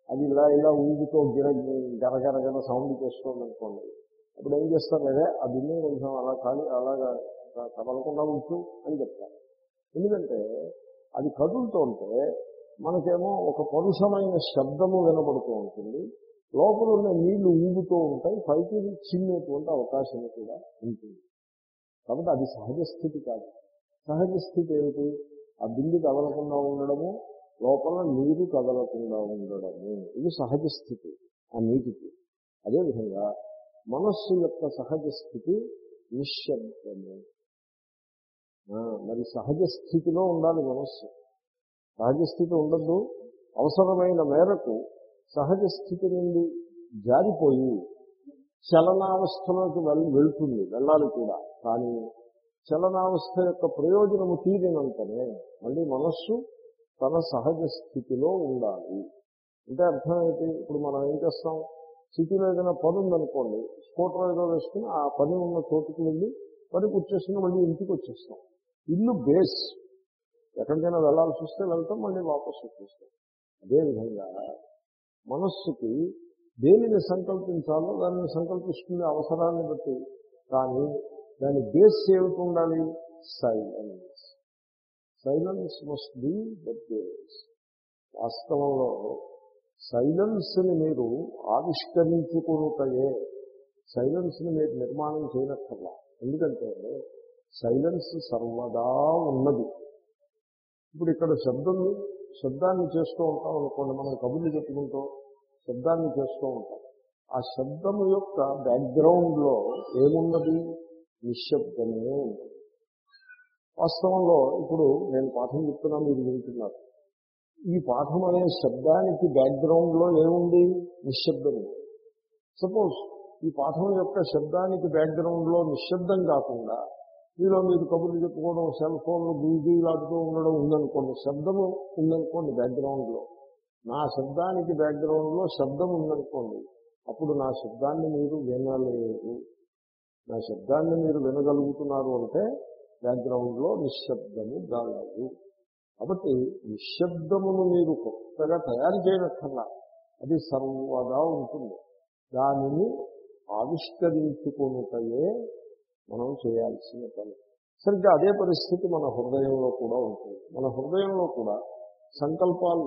అది ఇలా ఇలా ఊగుతో గిర గరగరగర సౌండ్ చేస్తుంది అనుకోండి అప్పుడు ఏం చేస్తారు అదే ఆ బిందె కొంచెం అలా కాలి అలాగా కదలకుండా ఉంచు అని చెప్తారు. ఎందుకంటే అది కదులుతుంటే మనకేమో ఒక పరుషమైన శబ్దము వినబడుతూ ఉంటుంది. లోపల ఉన్న నీళ్ళు ఊగుతూ ఉంటాయి పైకి చిన్నేటువంటి అవకాశం కూడా ఉంటుంది. కాబట్టి అది సహజ స్థితి కాదు. సహజ స్థితి ఏమిటి? ఆ బిందు కదలకుండా ఉండడము లోపల నీరు కదలకుండా ఉండడము. ఇది సహజ స్థితి ఆ నీటికి. అదేవిధంగా మనస్సు యొక్క సహజ స్థితి నిశ్శబ్దము. ఆ, మరి సహజ స్థితిలో ఉండాలి మనస్సు. సహజ స్థితి ఉండద్దు. అవసరమైన మేరకు సహజ స్థితి నుండి జారిపోయి చలనావస్థలోకి వెళ్ళి వెళ్తుంది వెళ్ళాలి కూడా. కానీ చలనావస్థ యొక్క ప్రయోజనము తీరినంతనే మళ్ళీ మనస్సు తన సహజ స్థితిలో ఉండాలి. అంటే అర్థం ఏంటి? ఇప్పుడు మనం ఏం చేస్తాం? సిటీలో ఏదైనా పని ఉందనుకోండి స్కూటర్ ఏదో వేసుకుని ఆ పని ఉన్న చోటుకి వెళ్ళి పని కూర్చేసుకుని మళ్ళీ ఇంటికి వచ్చేస్తాం. ఇల్లు బేస్. ఎక్కడికైనా వెళ్ళాల్సి వస్తే వెళ్తాం మళ్ళీ వాపసు వచ్చేస్తాం. అదేవిధంగా మనస్సుకి దేనిని సంకల్పించాలో దానిని సంకల్పిస్తుంది అవసరాన్ని బట్టి కానీ దాని బేస్ ఏమిటి ఉండాలి? Silence. Silence must be the వాస్తవంలో సైలెన్స్ని మీరు ఆవిష్కరించుకునుటయే. సైలెన్స్ని మీరు నిర్మాణం చేయనక్కర్లా. ఎందుకంటే సైలెన్స్ సర్వదా ఉన్నది. ఇప్పుడు ఇక్కడ శబ్దం శబ్దాన్ని చేస్తూ ఉంటాం అనుకోండి మనం కబుర్లు చెప్పుకుంటూ శబ్దాన్ని చేస్తూ ఉంటాం. ఆ శబ్దము యొక్క బ్యాక్గ్రౌండ్లో ఏమున్నది? నిశ్శబ్దమే ఉన్నది. వాస్తవంలో ఇప్పుడు నేను పాఠం చెప్తున్నా మీరు వింటున్నారు. ఈ పాఠం అనే శబ్దానికి బ్యాక్గ్రౌండ్లో ఏముంది? నిశ్శబ్దం. సపోజ్ ఈ పాఠం యొక్క శబ్దానికి బ్యాక్గ్రౌండ్లో నిశ్శబ్దం కాకుండా మీలో మీరు కబుర్లు చెప్పుకోవడం సెల్ ఫోన్లు గీలాడుతూ ఉండడం ఉందనుకోండి శబ్దము ఉందనుకోండి బ్యాక్గ్రౌండ్లో నా శబ్దానికి బ్యాక్గ్రౌండ్లో శబ్దం ఉందనుకోండి అప్పుడు నా శబ్దాన్ని మీరు వినలేరు నా శబ్దాన్ని మీరు వినగలుగుతున్నారు అంటే బ్యాక్గ్రౌండ్లో నిశ్శబ్దము గలదు. కాబట్టి నిశ్శబ్దమును మీరు కొత్తగా తయారు చేయనక్కర్లా. అది సర్వదా ఉంటుంది. దానిని ఆవిష్కరించుకునుటయే మనం చేయాల్సిన పని. సరిగ్గా అదే పరిస్థితి మన హృదయంలో కూడా ఉంటుంది. మన హృదయంలో కూడా సంకల్పాలు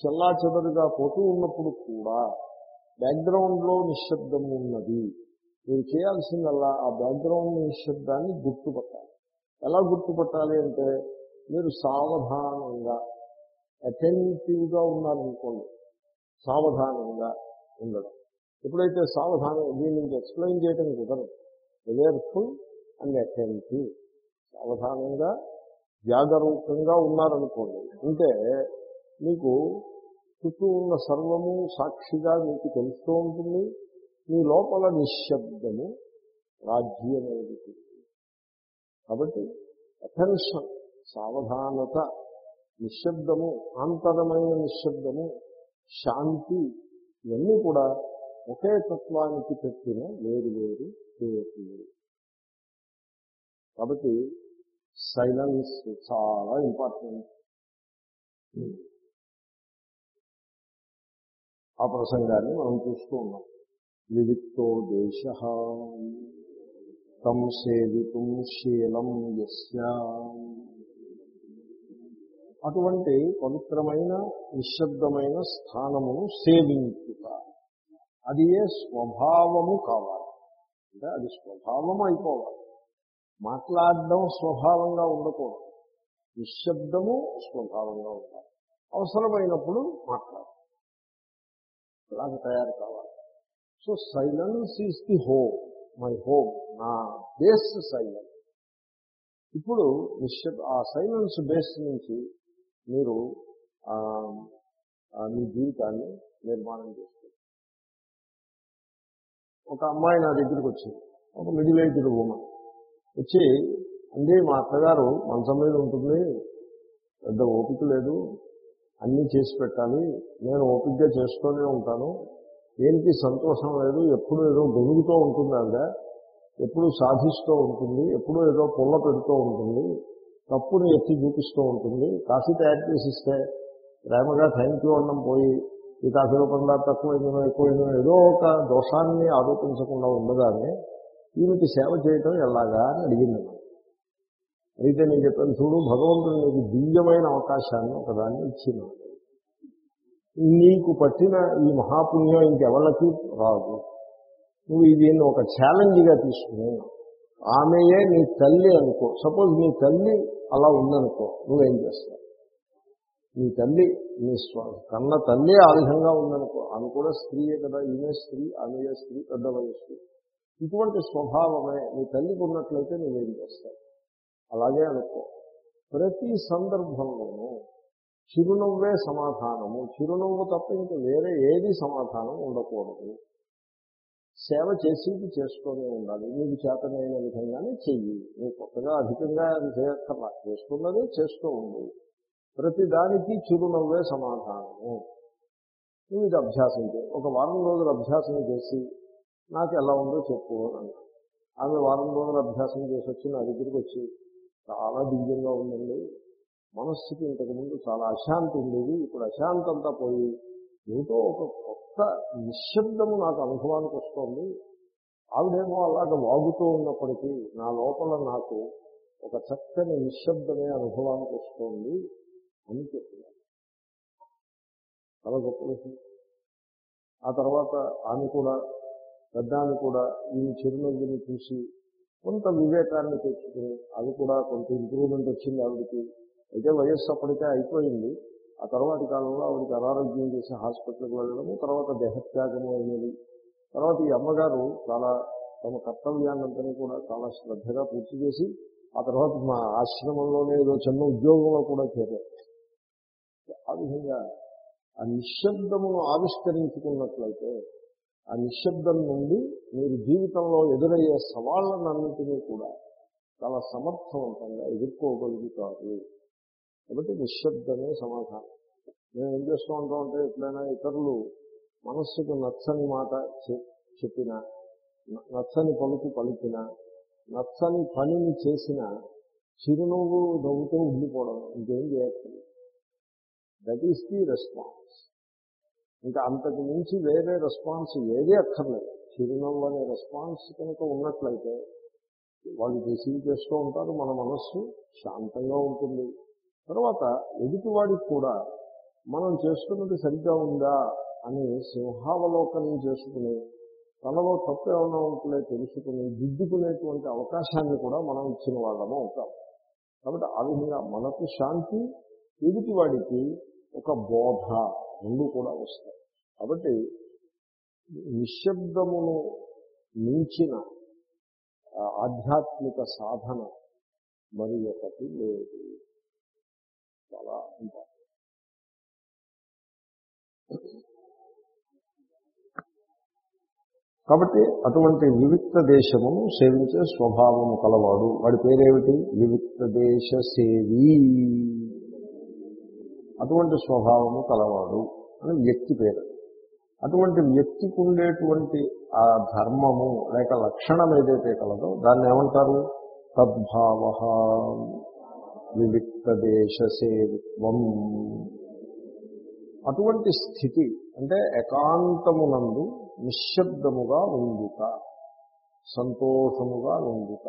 చెల్లా చెదరుగా పోతూ ఉన్నప్పుడు కూడా బ్యాక్గ్రౌండ్లో నిశ్శబ్దం ఉన్నది. మీరు చేయాల్సిందల్లా ఆ బ్యాక్గ్రౌండ్ నిశ్శబ్దాన్ని గుర్తుపట్టాలి. ఎలా గుర్తుపట్టాలి అంటే మీరు సావధానంగా అటెంటివ్గా ఉన్నారనుకోండి సావధానంగా ఉండడం. ఎప్పుడైతే సావధానం దీని నుంచి ఎక్స్ప్లెయిన్ చేయడం కుదరదు. అవేర్ఫుల్ అండ్ అటెంటివ్ సావధానంగా జాగరూకంగా ఉన్నారనుకోండి అంటే మీకు చుట్టూ ఉన్న సర్వము సాక్షిగా మీకు తెలుస్తూ ఉంటుంది. మీ లోపల నిశ్శబ్దము రాజ్యమేది కాబట్టి అటెన్షన్ సావధానత నిశ్శబ్దము ఆంతరమైన నిశ్శబ్దము శాంతి ఇవన్నీ కూడా ఒకే తత్వానికి పెట్టిన వేరు వేరు పేర్లు కాబట్టి సైలెన్స్ చాలా ఇంపార్టెంట్. ఆ ప్రసంగాన్ని మనం చూస్తూ ఉన్నాం. వివిక్తో దేశ తం సేవితుం శీలం యస్య. అటువంటి పవిత్రమైన నిశ్శబ్దమైన స్థానమును సేవించుట. అది ఏ స్వభావము కావాలి. అంటే అది స్వభావం అయిపోవాలి. మాట్లాడడం స్వభావంగా ఉండకూడదు. నిశ్శబ్దము స్వభావంగా ఉండాలి. అవసరమైనప్పుడు మాట్లాడాలి అలాగే తయారు కావాలి. So silence is the home my home నా బేస్ సైలెన్స్ ఇప్పుడు నిశ్చిత ఆ సైలెన్స్ బేస్ నుంచి మీరు మీ జీవితాన్ని నిర్మాణం చేస్తారు ఒక అమ్మాయి నా దగ్గరికి వచ్చింది ఒక మిడిల్ ఏజ్డ్ ఉమెన్ వచ్చి అంటే మా అత్తగారు మంచం మీద ఉంటుంది. పెద్ద ఓపిక లేదు. అన్నీ చేసి పెట్టాలి. నేను ఓపికగా చేస్తూనే ఉంటాను. దేనికి సంతోషం లేదు? ఎప్పుడు ఏదో గొనుగుతూ ఉంటుంది ఆవిడ ఎప్పుడు సాధిస్తూ ఉంటుంది. ఎప్పుడూ ఏదో పుల్ల పెడుతూ ఉంటుంది. తప్పుని ఎత్తి చూపిస్తూ ఉంటుంది. కాఫీ తయారు చేసి ఇస్తే ప్రేమగా థ్యాంక్ యూ అన్నం పోయి ఈ కాఫీ రూపంలో తక్కువైందనో ఎక్కువైందనో ఏదో ఒక దోషాన్ని ఆరోపించకుండా ఉండగానే ఈమెకి సేవ చేయటం ఎలాగా అని అడిగింది అయితే నేను చెప్పాను చూడు భగవంతుడు నీకు దివ్యమైన అవకాశాన్ని ఒకదాన్ని ఇచ్చినాడు నీకు పట్టిన ఈ మహాపుణ్యం ఇంకెవరికి రాదు. నువ్వు దీన్ని ఒక ఛాలెంజ్గా తీసుకుని ఆమెయే నీ తల్లి అనుకో. సపోజ్ నీ తల్లి అలా ఉందనుకో నువ్వేం చేస్తావు? నీ తల్లి నీ స్వ కన్న తల్లి ఆ విధంగా ఉందనుకో ఆమె కూడా స్త్రీయే కదా ఈమె స్త్రీ ఆమెయే స్త్రీ పెద్ద వయస్సు ఇటువంటి స్వభావమే నీ తల్లికి ఉన్నట్లయితే నువ్వేం చేస్తావు? అలాగే అనుకో. ప్రతి సందర్భంలోనూ చిరునవ్వే సమాధానము. చిరునవ్వు తప్ప ఇంక వేరే ఏది సమాధానం ఉండకూడదు. సేవ చేసేది చేస్తూనే ఉండాలి. నీకు చేతనైన విధంగానే చెయ్యి. నువ్వు కొత్తగా అధికంగా అది చేయక్కర్లా చేస్తున్నదే చేస్తూ ఉండు. ప్రతి దానికి చిరునవ్వే సమాధానము. నువ్వు ఇది అభ్యాసం చేయి. ఒక వారం రోజులు అభ్యాసం చేసి నాకు ఎలా ఉందో చెప్పు అని ఆమె వారం రోజులు అభ్యాసం చేసి వచ్చి నా దగ్గరికి వచ్చి చాలా దివ్యంగా ఉందండి. మనస్సుకి ఇంతకుముందు చాలా అశాంతి ఉండేది ఇప్పుడు అశాంతి అంతా పోయి ఏదో ఒక కొత్త నిశ్శబ్దము నాకు అనుభవానికి వస్తోంది. ఆవిడేమో అలాగ వాగుతూ ఉన్నప్పటికీ నా లోపల నాకు ఒక చక్కని నిశ్శబ్దమే అనుభవానికి వస్తోంది అని చెప్తున్నాను చాలా గొప్ప విషయం. ఆ తర్వాత ఆమె కూడా పెద్ద ఆమె కూడా ఈ చిరునవ్వుని చూసి కొంత వివేకాన్ని తెచ్చుకుని అది కూడా కొంత ఇంప్రూవ్మెంట్ వచ్చింది ఆవిడకి. అయితే వయస్సు అప్పటికే అయిపోయింది. ఆ తర్వాతి కాలంలో ఆవిడకి అనారోగ్యం చేసి హాస్పిటల్కి వెళ్ళడము తర్వాత దేహత్యాగము అయినది. తర్వాత ఈ అమ్మగారు చాలా తమ కర్తవ్యాన్నంతని కూడా చాలా శ్రద్ధగా పూర్తి చేసి ఆ తర్వాత మా ఆశ్రమంలోనే ఏదో చిన్న ఉద్యోగంలో కూడా చేరారు. ఆ విధంగా ఆ నిశ్శబ్దమును ఆవిష్కరించుకున్నట్లయితే ఆ నిశ్శబ్దం నుండి మీరు జీవితంలో ఎదురయ్యే సవాళ్ళనన్నింటినీ కూడా చాలా సమర్థవంతంగా ఎదుర్కోగలుగుతారు. కాబట్టి నిశ్శబ్దమే సమాధానం. మేము ఏం చేస్తూ ఉంటాం అంటే ఎట్లయినా ఇతరులు మనస్సుకు నచ్చని మాట చె- చెప్పినా నచ్చని పలుకు పలికినా నచ్చని పనిని చేసిన చిరునవ్వు నవ్వుతూ ఉండిపోవడం ఇంకేం చేయట్లేదు దట్ ఈస్ ది రెస్పాన్స్ ఇంకా అంతకు మించి వేరే రెస్పాన్స్ ఏదీ అక్కర్లేదు. చిరునవ్వు అనే రెస్పాన్స్ కనుక ఉన్నట్లయితే వాళ్ళు రిసీవ్ చేస్తూ ఉంటారు మన మనస్సు శాంతంగా ఉంటుంది. తర్వాత ఎదుటివాడికి కూడా మనం చేస్తున్నది సరిగ్గా ఉందా అని సింహావలోకనం చేసుకుని తనలో తప్పు ఏమైనా ఉంటుందో తెలుసుకుని దిద్దుకునేటువంటి అవకాశాన్ని కూడా మనం ఇచ్చిన వాళ్ళము అవుతాం. కాబట్టి ఆ విధంగా మనకు శాంతి ఎదుటివాడికి ఒక బోధ రెండు కూడా వస్తాయి. కాబట్టి నిశ్శబ్దమును మించిన ఆధ్యాత్మిక సాధన మరి ఒకటి లేదు. చాలా ఇంపార్టెంట్ కాబట్టి అటువంటి వివిక్త దేశమును సేవించే స్వభావము కలవాడు. వాడి పేరేమిటి? వివిక్త దేశ సేవీ. అటువంటి స్వభావము కలవాడు అని వ్యక్తి పేరు. అటువంటి వ్యక్తికి ఉండేటువంటి ఆ ధర్మము లేక లక్షణం ఏదైతే కలదో దాన్ని ఏమంటారు? తద్భావ. వివిక్తదేశసేవిత్వం. దేశ సేవిత్వం అటువంటి స్థితి అంటే ఏకాంతమునందు నిశ్శబ్దముగా ఉండుట సంతోషముగా ఉండుట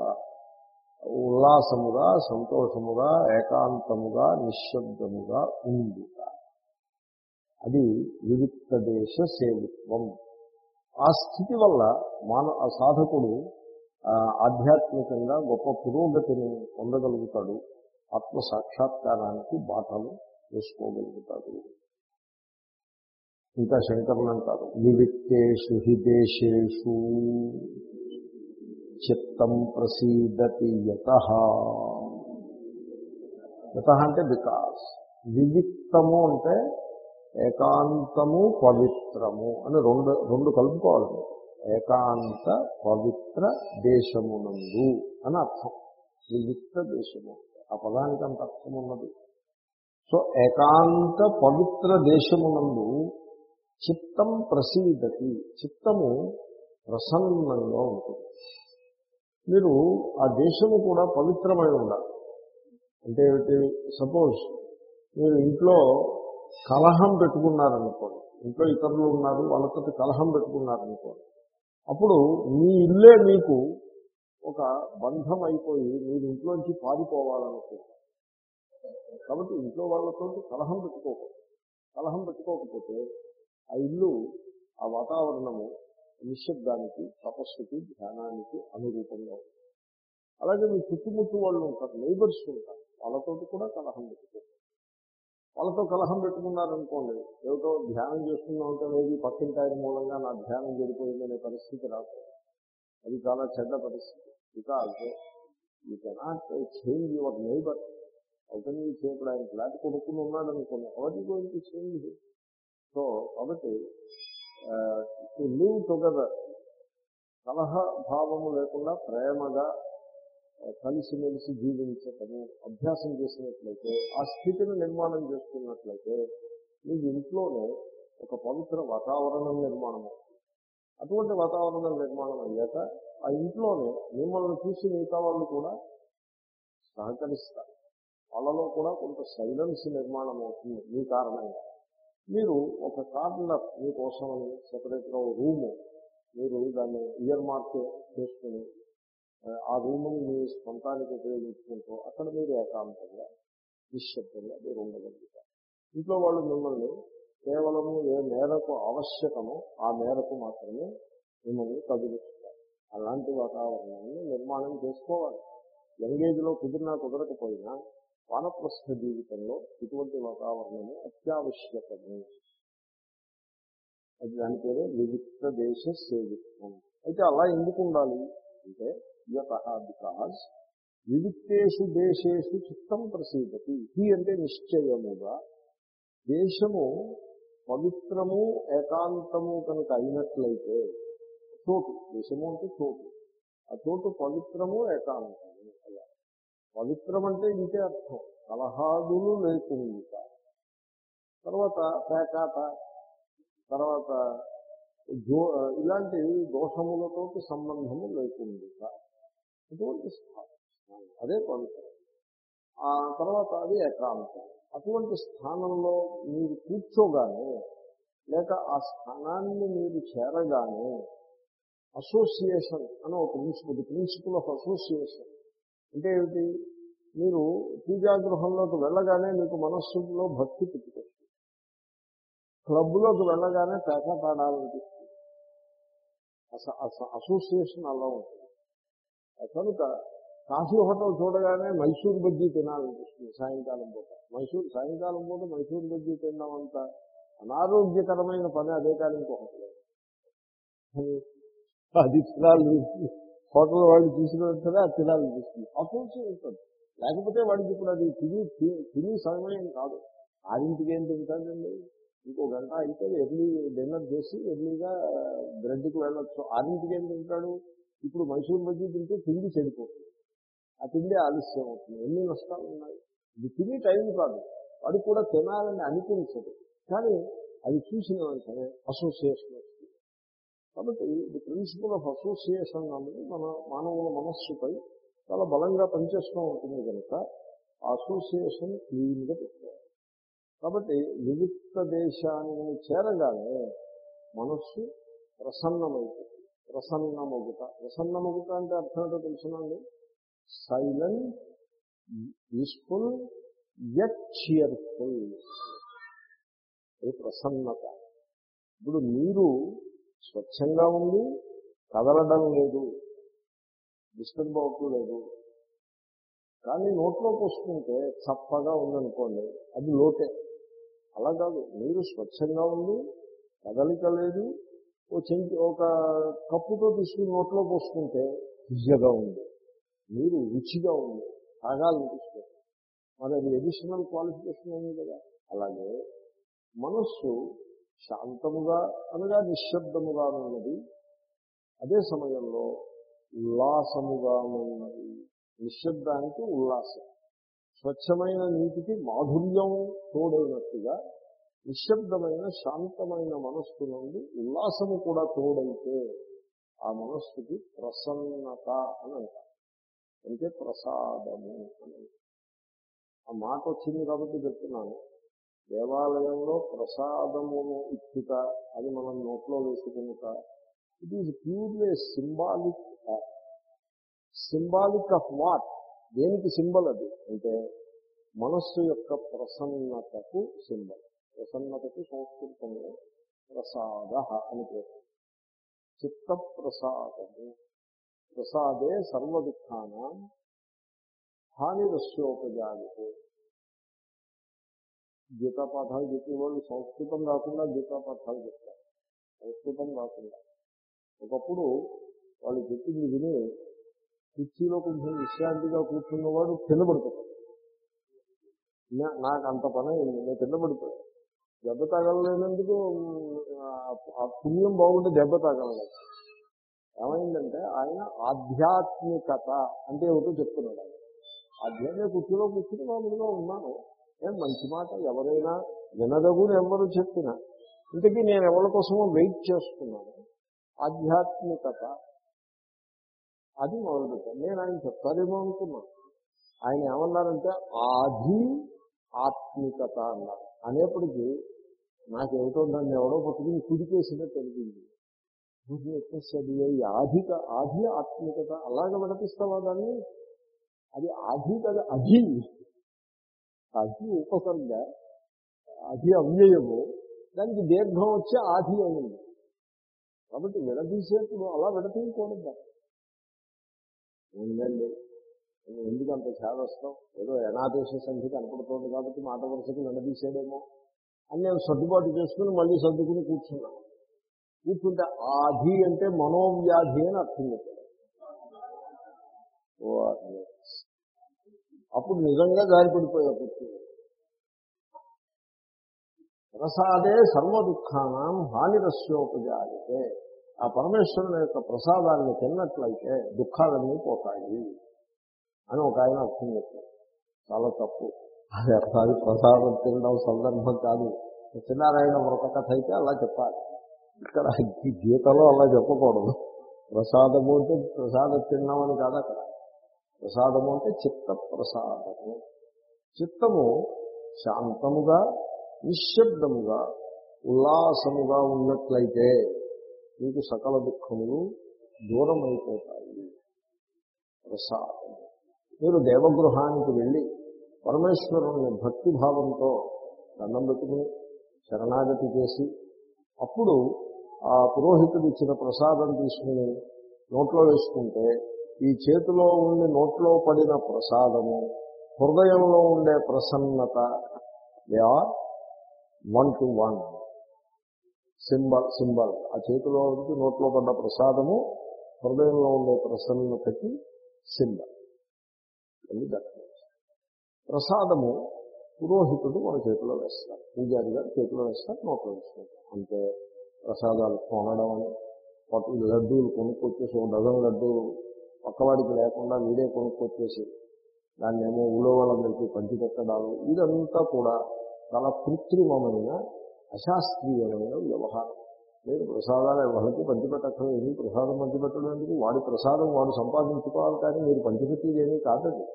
ఉల్లాసముగా సంతోషముగా ఏకాంతముగా నిశ్శబ్దముగా ఉండుట. అది వివిక్త దేశ సేవిత్వం ఆ స్థితి వల్ల మాన సాధకుడు ఆధ్యాత్మికంగా గొప్ప పురోగతిని పొందగలుగుతాడు. ఆత్మ సాక్షాత్కారానికి బాటలు వేసుకోగలుగుతాడు. ఇంకా శంకరులు అంటారు వివిక్తేషు హి దేశేషు చిత్తం ప్రసీదతి యత. యత అంటే బికాస్ వివిక్తము అంటే ఏకాంతము పవిత్రము అని రెండు రెండు కలుపుకోవాలి ఏకాంత పవిత్ర దేశమునందు అని అర్థం. వివిక్త దేశము. ఆ పదానికి అంత అర్థం ఉన్నది సో ఏకాంత పవిత్ర దేశమునందు చిత్తం ప్రసీదతి చిత్తము ప్రసన్నంగా ఉంటుంది. మీరు ఆ దేశము కూడా పవిత్రమై ఉండాలి. అంటే ఏమిటి? సపోజ్ మీరు ఇంట్లో కలహం పెట్టుకున్నారనుకోండి ఇంట్లో ఇతరులు ఉన్నారు వాళ్ళతో కలహం పెట్టుకున్నారనుకోండి అప్పుడు మీ ఇల్లే మీకు ఒక బంధం అయిపోయి మీరు ఇంట్లోంచి పారిపోవాలనుకుంటారు కాబట్టి ఇంట్లో వాళ్ళతో కలహం పెట్టుకోకూడదు. కలహం పెట్టుకోకపోతే ఆ ఇల్లు ఆ వాతావరణము నిశ్శబ్దానికి తపస్సుకి ధ్యానానికి అనురూపంగా ఉంటుంది. అలాగే మీ చుట్టుముట్టు వాళ్ళు ఉంటారు నైబర్స్ ఉంటారు వాళ్ళతో కూడా కలహం పెట్టుకోకూడదు. వాళ్ళతో కలహం పెట్టుకున్నారనుకోండి ఏమిటో ధ్యానం చేస్తున్నా ఉంటే లేదు పక్కింటి ఆయన మూలంగా నా ధ్యానం జరిపోయిందనే పరిస్థితి రాదు అది చాలా చెడ్డ పరిస్థితి. Because you cannot change your neighbour అవుతుంది ఇప్పుడు ఆయన ఫ్లాట్ కొనుక్కుని ఉన్నాడు అనుకోండి ఎవరి గురించి చేంజ్ సో కాబట్టి టు లివ్ టుగెదర్ కలహ భావము లేకుండా ప్రేమగా కలిసిమెలిసి జీవించటము అభ్యాసం చేసినట్లయితే ఆ స్థితిని నిర్మాణం చేసుకున్నట్లయితే మీ ఇంట్లోనే ఒక పవిత్ర వాతావరణం నిర్మాణం అవుతుంది. అటువంటి వాతావరణం నిర్మాణం అయ్యాక ఆ ఇంట్లోనే మిమ్మల్ని చూసి మిగతా వాళ్ళు కూడా సహకరిస్తారు. వాళ్ళలో కూడా కొంత సైలెన్స్ నిర్మాణం అవుతుంది మీ కారణంగా. మీరు ఒక కార్నర్ మీకోసం సపరేట్గా రూము మీరు దాన్ని ఇయర్ మార్క్ చేసుకుని ఆ రూముని మీ సొంతానికి ఉపయోగించుకుంటూ అక్కడ మీరు ఏకాంతంగా నిశ్శబ్దంగా మీరు ఉండగలుగుతారు. ఇంట్లో వాళ్ళు మిమ్మల్ని కేవలము ఏ మేరకు ఆవశ్యకమో ఆ మేరకు మాత్రమే మిమ్మల్ని కదులుస్తారు అలాంటి వాతావరణాన్ని నిర్మాణం చేసుకోవాలి. యంగేజ్లో కుదిరినా కుదరకపోయినా వానప్రస్థ జీవితంలో ఇటువంటి వాతావరణము అత్యావశ్యకము. అది దాని పేరే వివిక్త దేశ సేవిత్వం. అయితే అలా ఎందుకు ఉండాలి? అంటే యత బికాజ్ వివిక్తేషు దేశేషు చిత్తం ప్రసీదతి. ఇది అంటే నిశ్చయముగా దేశము పవిత్రము ఏకాంతము కనుక అయినట్లయితే చోటు దేశము అంటే చోటు. ఆ చోటు పవిత్రము ఏకాంతము. అలా. పవిత్రం అంటే ఇంకే అర్థం. కలహాదులు లేకుండా తర్వాత పేకాట తర్వాత జో ఇలాంటి దోషములతోటి సంబంధము లేకుండా అటువంటి స్థానం. అదే పవిత్రం. ఆ తర్వాత అది ఏకాంతం. అటువంటి స్థానంలో మీరు కూర్చోగానే లేక ఆ స్థానాన్ని మీరు చేరగానే అసోసియేషన్ అని ఒక ప్రిన్సిపల్ ప్రిన్సిపల్ ఆఫ్ అసోసియేషన్ అంటే ఏమిటి? మీరు పూజాగృహంలోకి వెళ్ళగానే మీకు మనస్సులో భక్తి పుట్టుకొస్తుంది. క్లబ్లోకి వెళ్ళగానే పేకాట అస అసోసియేషన్ అలా ఉంటుంది. కనుక కాఫీ హోటల్ చూడగానే మైసూర్ బజ్జీ తినాలనిపిస్తుంది సాయంకాలం పూట. మైసూర్ సాయంకాలం పూట మైసూర్ బజ్జీ తినడం అంత అనారోగ్యకరమైన పని అదే కానీ ఇంకొకటి. అది తినాలి హోటల్ వాళ్ళు తీసుకున్నట్టుగా అది తినాలనిపిస్తుంది. అసోసియేషన్ ఉంటుంది. లేకపోతే వాడికి ఇప్పుడు అది తిని తిని సమయం కాదు. ఆరింటికి ఏం తింటాడండి? ఇంకో గంట అయితే ఎర్లీ డిన్నర్ చేసి ఎర్లీగా బ్రెడ్కి వెళ్ళొచ్చు. ఆరింటికి ఏం తింటాడు? ఇప్పుడు మైసూర్ బజ్జీ తింటే తిండి చెడిపోతుంది. ఆ తిండి ఆలస్యం అవుతుంది. ఎన్ని నష్టాలు ఉన్నాయి? ఇది తిని టైం కాదు. అది కూడా తినాలని అనిపించదు. కానీ అది చూసిన వెంటనే అసోసియేషన్ వస్తుంది. కాబట్టి ఇది ప్రిన్సిపల్ ఆఫ్ అసోసియేషన్ అనేది మన మానవుల మనస్సుపై చాలా బలంగా పనిచేస్తూ ఉంటుంది కనుక అసోసియేషన్ క్లీన్గా పెట్టుకోవాలి. కాబట్టి వివిక్త దేశాన్ని చేరగానే మనస్సు ప్రసన్నమవుతుంది. ప్రసన్నమగుట. ప్రసన్నమగుట అంటే అర్థం ఏంటో తెలుసునండి సైలెంట్ పీస్ఫుల్ యట్ చియర్ఫుల్ అది ప్రసన్నత. ఇప్పుడు మీరు స్వచ్ఛంగా ఉంది కదలడం లేదు. డిస్టర్బ్ లేదు. కానీ నోట్లో పోసుకుంటే చప్పగా ఉందనుకోండి అది లోటే. అలా కాదు. మీరు స్వచ్ఛంగా ఉంది కదలిక లేదు ఓ చెంచి ఒక కప్పుతో తీసుకుని నోట్లోకి పోసుకుంటే ఫిజ్జగా ఉంది. మీరు రుచిగా ఉంది తాగాలనిపిస్తుంది మరి అది ఎడిషనల్ క్వాలిఫికేషన్ ఉంది కదా అలాగే మనస్సు శాంతముగా అనగా నిశ్శబ్దముగా ఉన్నది. అదే సమయంలో ఉల్లాసముగా ఉన్నది. నిశ్శబ్దానికి ఉల్లాసం. స్వచ్ఛమైన నీటికి మాధుర్యం తోడైనట్టుగా నిశ్శబ్దమైన శాంతమైన మనస్సు నుండి ఉల్లాసము కూడా తోడైతే ఆ మనస్సుకి ప్రసన్నత అని అంటారు. అంటే ప్రసాదము అని. ఆ మాట వచ్చింది కాబట్టి చెప్తున్నాను. దేవాలయంలో ప్రసాదము ఇచ్చుట అది మనం నోట్లో వేసుకునుట it is purely symbolic symbolic of what దేనికి సింబల్ అది? అంటే మనస్సు యొక్క ప్రసన్నతకు సింబల్. ప్రసన్నతకు సంస్కృతంలో ప్రసాద అని పేరు. చిత్త ప్రసాదము ప్రసాదే సర్వ దుఃఖానం హానిరస్యోపజాలితే గీతా పాఠాలు చెప్పే వాళ్ళు సంస్కృతం రాకుండా గీతా పాఠాలు చెప్తారు. సంస్కృతం రాకుండా ఒకప్పుడు వాళ్ళు చెప్పింది విని కుర్చీలో కొంచెం విశ్రాంతిగా కూర్చున్నవాడు కింద పడిపోతాడు నాకు అంత పని అయింది నేను కింద పడిపోయాను దెబ్బ తగలలేనందుకు ఆ పుణ్యం బాగుంటే దెబ్బ తగలలేదు ఏమైందంటే ఆయన ఆధ్యాత్మికత అంటే ఏమిటో చెప్తున్నాడు ఆయన. ఆధ్యాత్మిక కుర్చీలో కూర్చుని మామూలుగా ఉన్నాను. ఏం మంచి మాట ఎవరైనా వినదగుని ఎవరు చెప్పినా. ఇంతకీ నేను ఎవరి కోసమో వెయిట్ చేస్తున్నాను. ఆధ్యాత్మికత. అది మొదలుపెట్టాను. నేను ఆయన చెప్తారేమో అనుకున్నాను ఆయన ఏమన్నారంటే ఆది ఆత్మికత అన్నారు. అనేప్పటికీ నాకేమిటో దాన్ని ఎవడో పట్టుకుని కుడికేసినట్టు తెలిపింది ఎక్కేసేది ఆధిక ఆది ఆత్మికత అలాగ విడపిస్తావా దాన్ని? అది ఆది కదా అధి. అధి ఉపసర్గ అధి అవ్యయము. దానికి దీర్ఘం వచ్చి ఆధి అయింది కాబట్టి విడదీసేప్పుడు అలా విడతీయకూడదు ఉందండి. ఎందుకు అంత చేదస్తాం ఏదో ఎనాదేశ సంఖ్య కనపడుతోంది కాబట్టి మాట వరుసకి విడదీసేదేమో అని నేను సర్దుబాటు చేసుకుని మళ్ళీ సర్దుకుని కూర్చున్నాను. కూర్చుంటే ఆధి అంటే మనోవ్యాధి అని అర్థం చెప్పారు. అప్పుడు నిజంగా దారి పడిపోయా కూర్చుని. ప్రసాదే సర్వ దుఃఖానం హానిరస్యోపజాయితే. ఆ పరమేశ్వరుని యొక్క ప్రసాదాన్ని తిన్నట్లయితే దుఃఖాలన్నీ పోతాయి అని ఒక ఆయన అర్థం చెప్పారు. చాలా తప్పు. అది అర్థాలు ప్రసాదం తినడం సందర్భం కాదు. సత్యనారాయణ వ్రత కథ అయితే అలా చెప్పాలి. ఇక్కడ ఈ గీతలో అలా చెప్పకూడదు. ప్రసాదము అంటే ప్రసాదం తిన్నామని కాదు అక్కడ. ప్రసాదము అంటే చిత్త ప్రసాదము చిత్తము శాంతముగా నిశ్శబ్దముగా ఉల్లాసముగా ఉన్నట్లయితే మీకు సకల దుఃఖములు దూరం అయిపోతాయి ప్రసాదము. మీరు దేవగృహానికి వెళ్ళి పరమేశ్వరుని భక్తి భావంతో దండం పెట్టుకుని శరణాగతి చేసి అప్పుడు ఆ పురోహితుడు ఇచ్చిన ప్రసాదం తీసుకుని నోట్లో వేసుకుంటే ఈ చేతిలో ఉండి నోట్లో పడిన ప్రసాదము హృదయంలో ఉండే ప్రసన్నత they are one to one. Symbol symbol. ఆ చేతిలో ఉండి నోట్లో పడ్డ ప్రసాదము హృదయంలో ఉండే ప్రసన్నతకి సింబల్. అని ప్రసాదము పురోహితుడు మన చేతిలో వేస్తారు పూజారి గారు చేతిలో వేస్తారు నోట్లో వేసుకుంటారు అంటే ప్రసాదాలు కొనడం అని. లడ్డూలు కొనుక్కొచ్చేసి ఒక డజన్ లడ్డూలు పక్కవాడికి లేకుండా వీడే కొనుక్కొచ్చేసి దాన్ని ఏమో ఊళ్ళో వాళ్ళందరికీ పంచిపెట్టడాలు. ఇదంతా కూడా చాలా కృత్రిమమైన అశాస్త్రీయమైన వ్యవహారం. లేదు ప్రసాదాలు వాళ్ళకి పంచిపెట్టక్కర్లేదు. ఏమీ ప్రసాదం పంచిపెట్టడానికి వాడి ప్రసాదం వాడు సంపాదించుకోవాలి కానీ మీరు పంచిపెట్టేది ఏమీ కాదండి.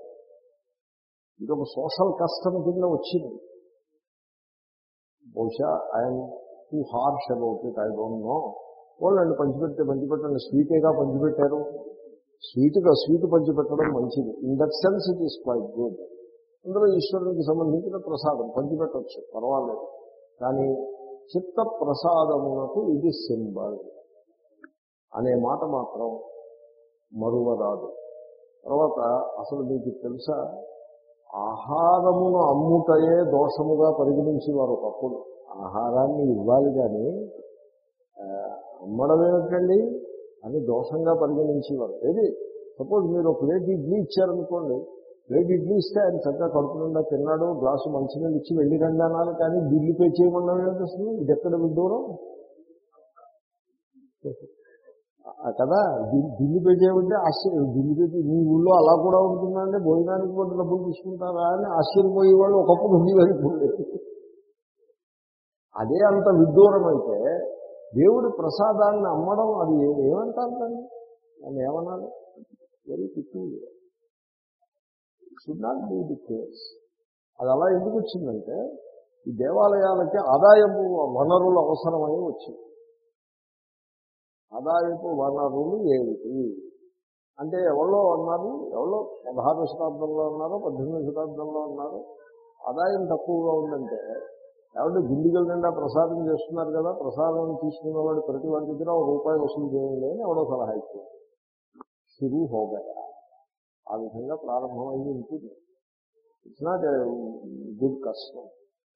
ఇది ఒక సోషల్ కష్టం కింద వచ్చింది. బహుశా I'm too harsh about it I don't know వాళ్ళు పంచిపెడితే పంచిపెట్టండి స్వీటేగా పంచిపెట్టారు. స్వీట్గా స్వీట్ పంచిపెట్టడం మంచిది. In that sense it is quite good అందులో ఈశ్వరునికి సంబంధించిన ప్రసాదం పంచిపెట్టచ్చు పర్వాలేదు. కానీ చిత్త ప్రసాదమునకు ఇది సింబల్. అనే మాట మాత్రం మరువరాదు. తర్వాత అసలు మీకు తెలుసా? ఆహారమును అమ్ముటయే దోషముగా పరిగణించేవారు ఒకప్పుడు. ఆహారాన్ని ఇవ్వాలి కానీ అమ్మడం ఏమిటండి? అని దోషంగా పరిగణించేవారు. ఏది? సపోజ్ మీరు ఒక ప్లేట్ ఇడ్లీ ఇచ్చారనుకోండి ప్లేట్ ఇడ్లీ ఇస్తే ఆయన చక్కగా కడుపు నిండా తిన్నాడు గ్లాసు మంచినీళ్ళు ఇచ్చి వెళ్ళి రండి అన్నారు కానీ బిల్లు పే చేయకుండా ఏమిటొస్తుంది? ఇది ఎక్కడ విడ్డూరం కదా? బిల్లు పే చేయమంటే ఆశ్చర్యం. బిల్లు పే మీ ఊళ్ళో అలా కూడా ఉంటుందండి భోజనానికి కూడా డబ్బులు తీసుకుంటారా అని ఆశ్చర్యపోయే వాళ్ళు ఒకప్పుడు ఉండేవారు ఇప్పుడు లేదు. అదే అంత విడ్డూరం అయితే దేవుడి ప్రసాదాన్ని అమ్మడం అది ఏమంటారు దాన్ని? దాన్ని ఏమన్నాను very peculiar should not be the case అది అలా ఎందుకు వచ్చిందంటే ఈ దేవాలయాలకి ఆదాయపు వనరులు అవసరమై వచ్చింది. ఆదాయపు వనరులు ఏమిటి? అంటే ఎవరో అన్నారు? ఎవరో పదహారు శతాబ్దంలో ఉన్నారు పద్దెనిమిది శతాబ్దంలో ఉన్నారు ఆదాయం తక్కువగా ఉందంటే ఎవరి గుండిగల నిండా ప్రసాదం చేస్తున్నారు కదా ప్రసాదం తీసుకున్న వాడు ప్రతి వాడి దగ్గర ఒక రూపాయి వసూలు చేయండి అని ఎవడో సలహా ఇచ్చారు షురూ హోగయా ఆ విధంగా ప్రారంభమైంది ఉంటుంది ఇట్స్ నాట్ గుడ్ కష్టం